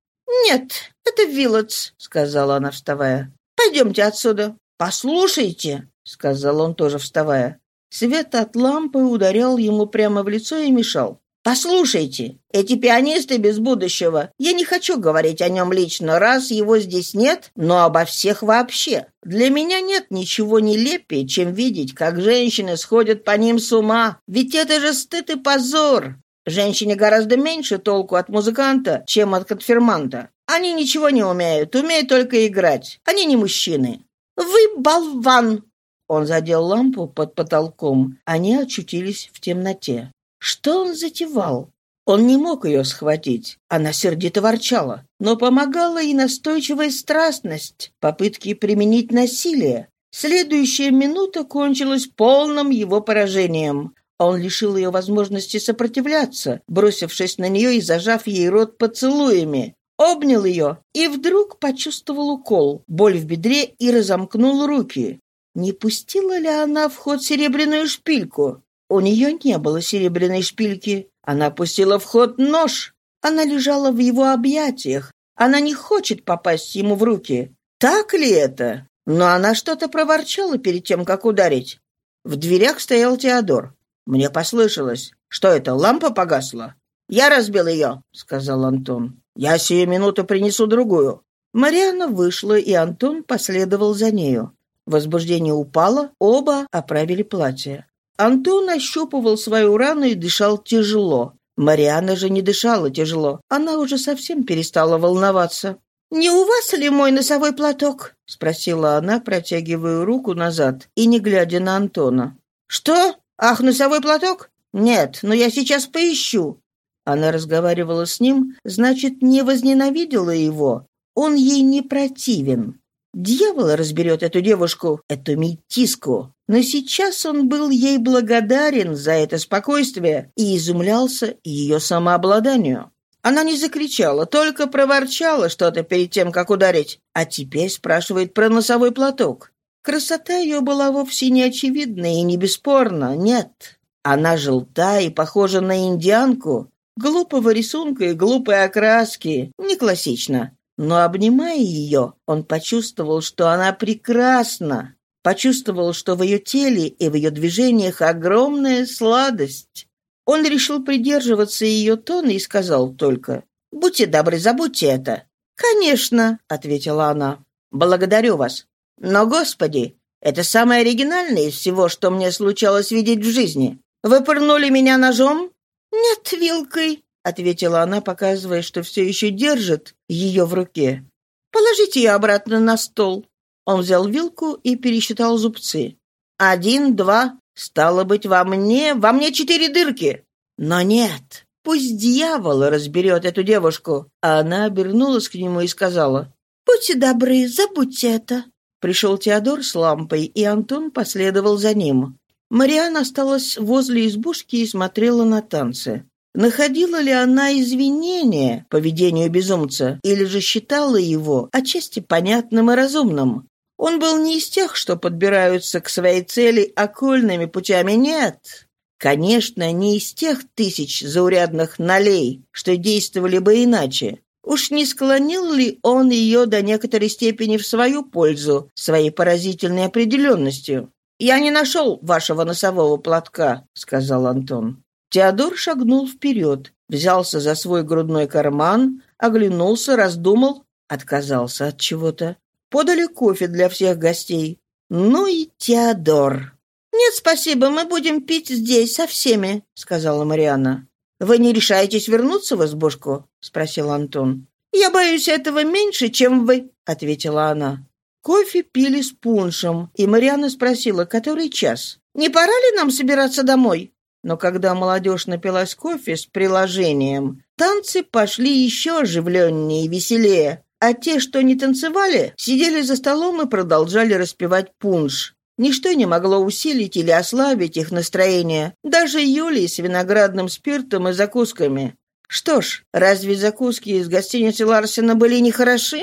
«Нет, это Виллотс», — сказала она, вставая. «Пойдемте отсюда». «Послушайте», — сказал он тоже, вставая. Свет от лампы ударял ему прямо в лицо и мешал. «Послушайте, эти пианисты без будущего. Я не хочу говорить о нем лично, раз его здесь нет, но обо всех вообще. Для меня нет ничего нелепее, чем видеть, как женщины сходят по ним с ума. Ведь это же стыд и позор. Женщине гораздо меньше толку от музыканта, чем от конфирманта. Они ничего не умеют, умеют только играть. Они не мужчины. Вы болван!» Он задел лампу под потолком. Они очутились в темноте. Что он затевал? Он не мог ее схватить. Она сердито ворчала. Но помогала и настойчивая страстность, попытки применить насилие. Следующая минута кончилась полным его поражением. Он лишил ее возможности сопротивляться, бросившись на нее и зажав ей рот поцелуями. Обнял ее и вдруг почувствовал укол, боль в бедре и разомкнул руки. Не пустила ли она в ход серебряную шпильку? У нее не было серебряной шпильки. Она пустила в ход нож. Она лежала в его объятиях. Она не хочет попасть ему в руки. Так ли это? Но она что-то проворчала перед тем, как ударить. В дверях стоял Теодор. Мне послышалось. Что это, лампа погасла? «Я разбил ее», — сказал Антон. «Я сию минуту принесу другую». Марианна вышла, и Антон последовал за нею. Возбуждение упало, оба оправили платье. Антон ощупывал свою рану и дышал тяжело. Марианна же не дышала тяжело. Она уже совсем перестала волноваться. «Не у вас ли мой носовой платок?» — спросила она, протягивая руку назад и не глядя на Антона. «Что? Ах, носовой платок? Нет, но я сейчас поищу». Она разговаривала с ним, значит, не возненавидела его. Он ей не противен. Дьявол разберет эту девушку, эту метиску. Но сейчас он был ей благодарен за это спокойствие и изумлялся ее самообладанию. Она не закричала, только проворчала что-то перед тем, как ударить, а теперь спрашивает про носовой платок. Красота ее была вовсе не очевидна и не бесспорна, нет. Она желта и похожа на индианку, глупого рисунка и глупой окраски, не классично. Но, обнимая ее, он почувствовал, что она прекрасна, почувствовал, что в ее теле и в ее движениях огромная сладость. Он решил придерживаться ее тона и сказал только «Будьте добры, забудьте это». «Конечно», — ответила она. «Благодарю вас. Но, Господи, это самое оригинальное из всего, что мне случалось видеть в жизни. Вы пырнули меня ножом?» «Нет, вилкой», — ответила она, показывая, что все еще держит ее в руке. «Положите ее обратно на стол». Он взял вилку и пересчитал зубцы. «Один, два. Стало быть, во мне... Во мне четыре дырки». «Но нет. Пусть дьявол разберет эту девушку». А она обернулась к нему и сказала. «Будьте добры, забудьте это». Пришел Теодор с лампой, и Антон последовал за ним. Мариан осталась возле избушки и смотрела на танцы. Находила ли она извинения поведению безумца, или же считала его отчасти понятным и разумным? Он был не из тех, что подбираются к своей цели окольными путями, нет. Конечно, не из тех тысяч заурядных налей, что действовали бы иначе. Уж не склонил ли он ее до некоторой степени в свою пользу, своей поразительной определенностью? «Я не нашел вашего носового платка», — сказал Антон. Теодор шагнул вперед, взялся за свой грудной карман, оглянулся, раздумал, отказался от чего-то. Подали кофе для всех гостей. Ну и Теодор. «Нет, спасибо, мы будем пить здесь со всеми», — сказала Марианна. «Вы не решаетесь вернуться в избушку?» — спросил Антон. «Я боюсь этого меньше, чем вы», — ответила она. Кофе пили с пуншем, и Марианна спросила, который час. «Не пора ли нам собираться домой?» Но когда молодежь напилась кофе с приложением, танцы пошли еще оживленнее и веселее, а те, что не танцевали, сидели за столом и продолжали распевать пунш. Ничто не могло усилить или ослабить их настроение, даже Юлии с виноградным спиртом и закусками. Что ж, разве закуски из гостиницы Ларсена были нехороши?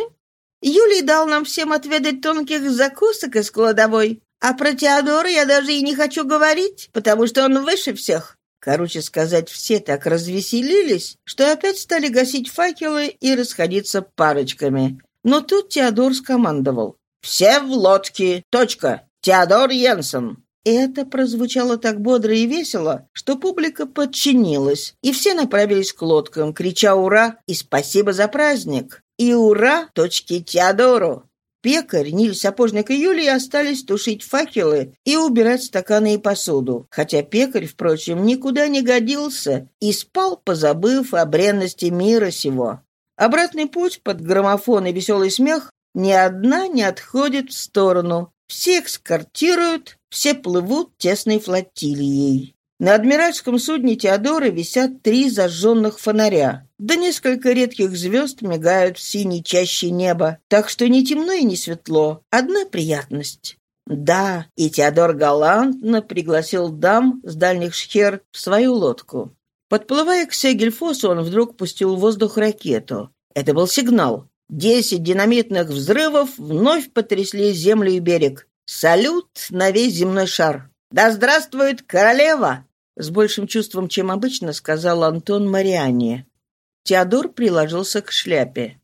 Юлий дал нам всем отведать тонких закусок из кладовой, а про Теодора я даже и не хочу говорить, потому что он выше всех. Короче сказать, все так развеселились, что опять стали гасить факелы и расходиться парочками. Но тут Теодор скомандовал. «Все в лодке! Точка! Теодор Йенсен!» Это прозвучало так бодро и весело, что публика подчинилась, и все направились к лодкам, крича «Ура!» и «Спасибо за праздник!» и «Ура!» точки Теодору. Пекарь, Ниль, сапожник и Юлия остались тушить факелы и убирать стаканы и посуду, хотя пекарь, впрочем, никуда не годился и спал, позабыв о бренности мира сего. Обратный путь под граммофон и веселый смех ни одна не отходит в сторону. Все экскортируют, все плывут тесной флотилией. На адмиральском судне Теодора висят три зажженных фонаря. Да несколько редких звезд мигают в синей чаще неба, так что не темно и не светло. Одна приятность. Да, и Теодор галантно пригласил дам с дальних шхер в свою лодку. Подплывая к Сегельфосу, он вдруг пустил в воздух ракету. Это был сигнал. Десять динамитных взрывов вновь потрясли землю и берег. Салют на весь земной шар. «Да здравствует королева!» С большим чувством, чем обычно, сказал Антон Мариане. Теодор приложился к шляпе.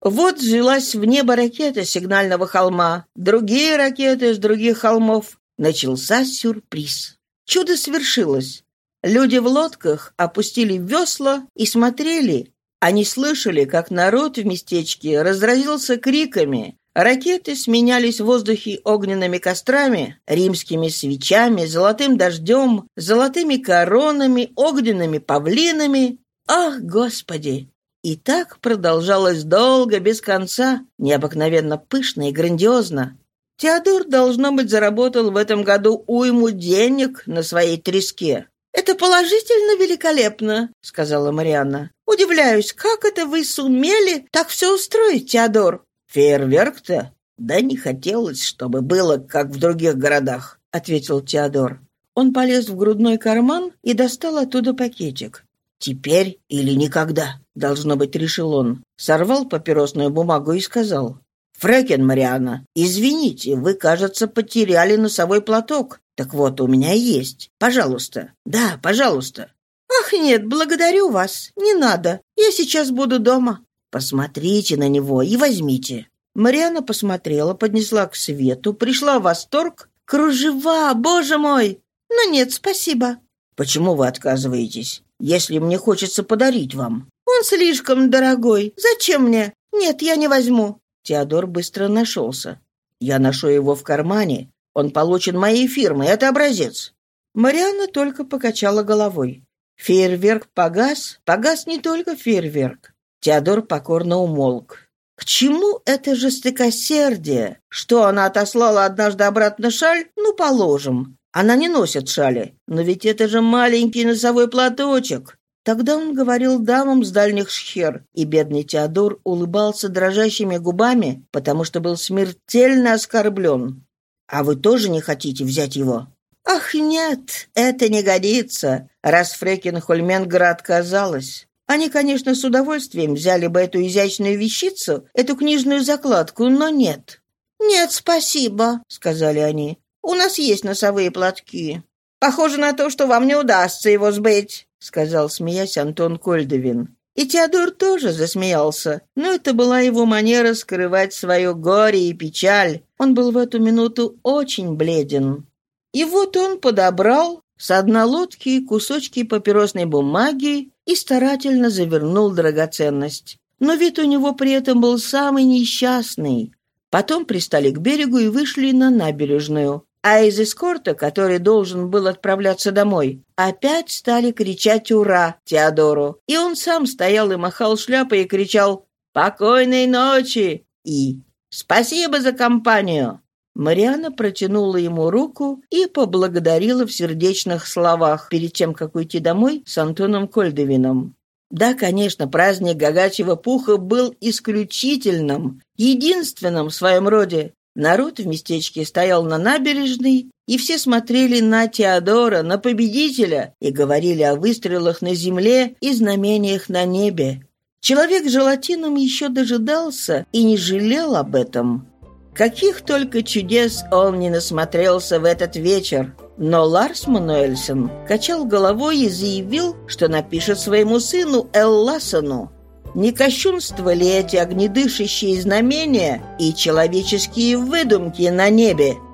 Вот взвелась в небо ракета сигнального холма, другие ракеты с других холмов. Начался сюрприз. Чудо свершилось. Люди в лодках опустили весла и смотрели. Они слышали, как народ в местечке разразился криками. Ракеты сменялись в воздухе огненными кострами, римскими свечами, золотым дождем, золотыми коронами, огненными павлинами. Ах, Господи! И так продолжалось долго, без конца, необыкновенно пышно и грандиозно. Теодор, должно быть, заработал в этом году уйму денег на своей треске. «Это положительно великолепно», — сказала Марианна. «Удивляюсь, как это вы сумели так все устроить, Теодор?» «Фейерверк-то? Да не хотелось, чтобы было, как в других городах», — ответил Теодор. Он полез в грудной карман и достал оттуда пакетик. «Теперь или никогда», — должно быть, решил он. Сорвал папиросную бумагу и сказал. «Фрекен, Мариана, извините, вы, кажется, потеряли носовой платок. Так вот, у меня есть. Пожалуйста. Да, пожалуйста». «Ах, нет, благодарю вас. Не надо. Я сейчас буду дома». «Посмотрите на него и возьмите». Мариана посмотрела, поднесла к свету, пришла в восторг. «Кружева, боже мой!» «Но нет, спасибо». «Почему вы отказываетесь?» если мне хочется подарить вам». «Он слишком дорогой. Зачем мне? Нет, я не возьму». Теодор быстро нашелся. «Я ношу его в кармане. Он получен моей фирмой. Это образец». Марианна только покачала головой. Фейерверк погас. Погас не только фейерверк. Теодор покорно умолк. К чему это жестокосердие? Что она отослала однажды обратно шаль? Ну, положим. Она не носит шали. Но ведь это же маленький носовой платочек. Тогда он говорил дамам с дальних шхер, и бедный Теодор улыбался дрожащими губами, потому что был смертельно оскорблен. «А вы тоже не хотите взять его?» «Ах, нет, это не годится, раз Фрекин Хольменгра отказалась. Они, конечно, с удовольствием взяли бы эту изящную вещицу, эту книжную закладку, но нет». «Нет, спасибо», — сказали они. У нас есть носовые платки. Похоже на то, что вам не удастся его сбыть», — сказал, смеясь, Антон Кольдовин. И Теодор тоже засмеялся, но это была его манера скрывать свое горе и печаль. Он был в эту минуту очень бледен. И вот он подобрал с одной лодки кусочки папиросной бумаги и старательно завернул драгоценность. Но вид у него при этом был самый несчастный. Потом пристали к берегу и вышли на набережную. А из эскорта, который должен был отправляться домой, опять стали кричать «Ура!» Теодору. И он сам стоял и махал шляпой и кричал «Покойной ночи!» и «Спасибо за компанию!» Мариана протянула ему руку и поблагодарила в сердечных словах перед тем, как уйти домой с Антоном Кольдовином. Да, конечно, праздник Гагачьего пуха был исключительным, единственным в своем роде. Народ в местечке стоял на набережной, и все смотрели на Теодора, на победителя, и говорили о выстрелах на земле и знамениях на небе. Человек желатином еще дожидался и не жалел об этом. Каких только чудес он не насмотрелся в этот вечер. Но Ларс Мануэльсон качал головой и заявил, что напишет своему сыну Элласону не кощунство ли эти огнедышащие знамения и человеческие выдумки на небе –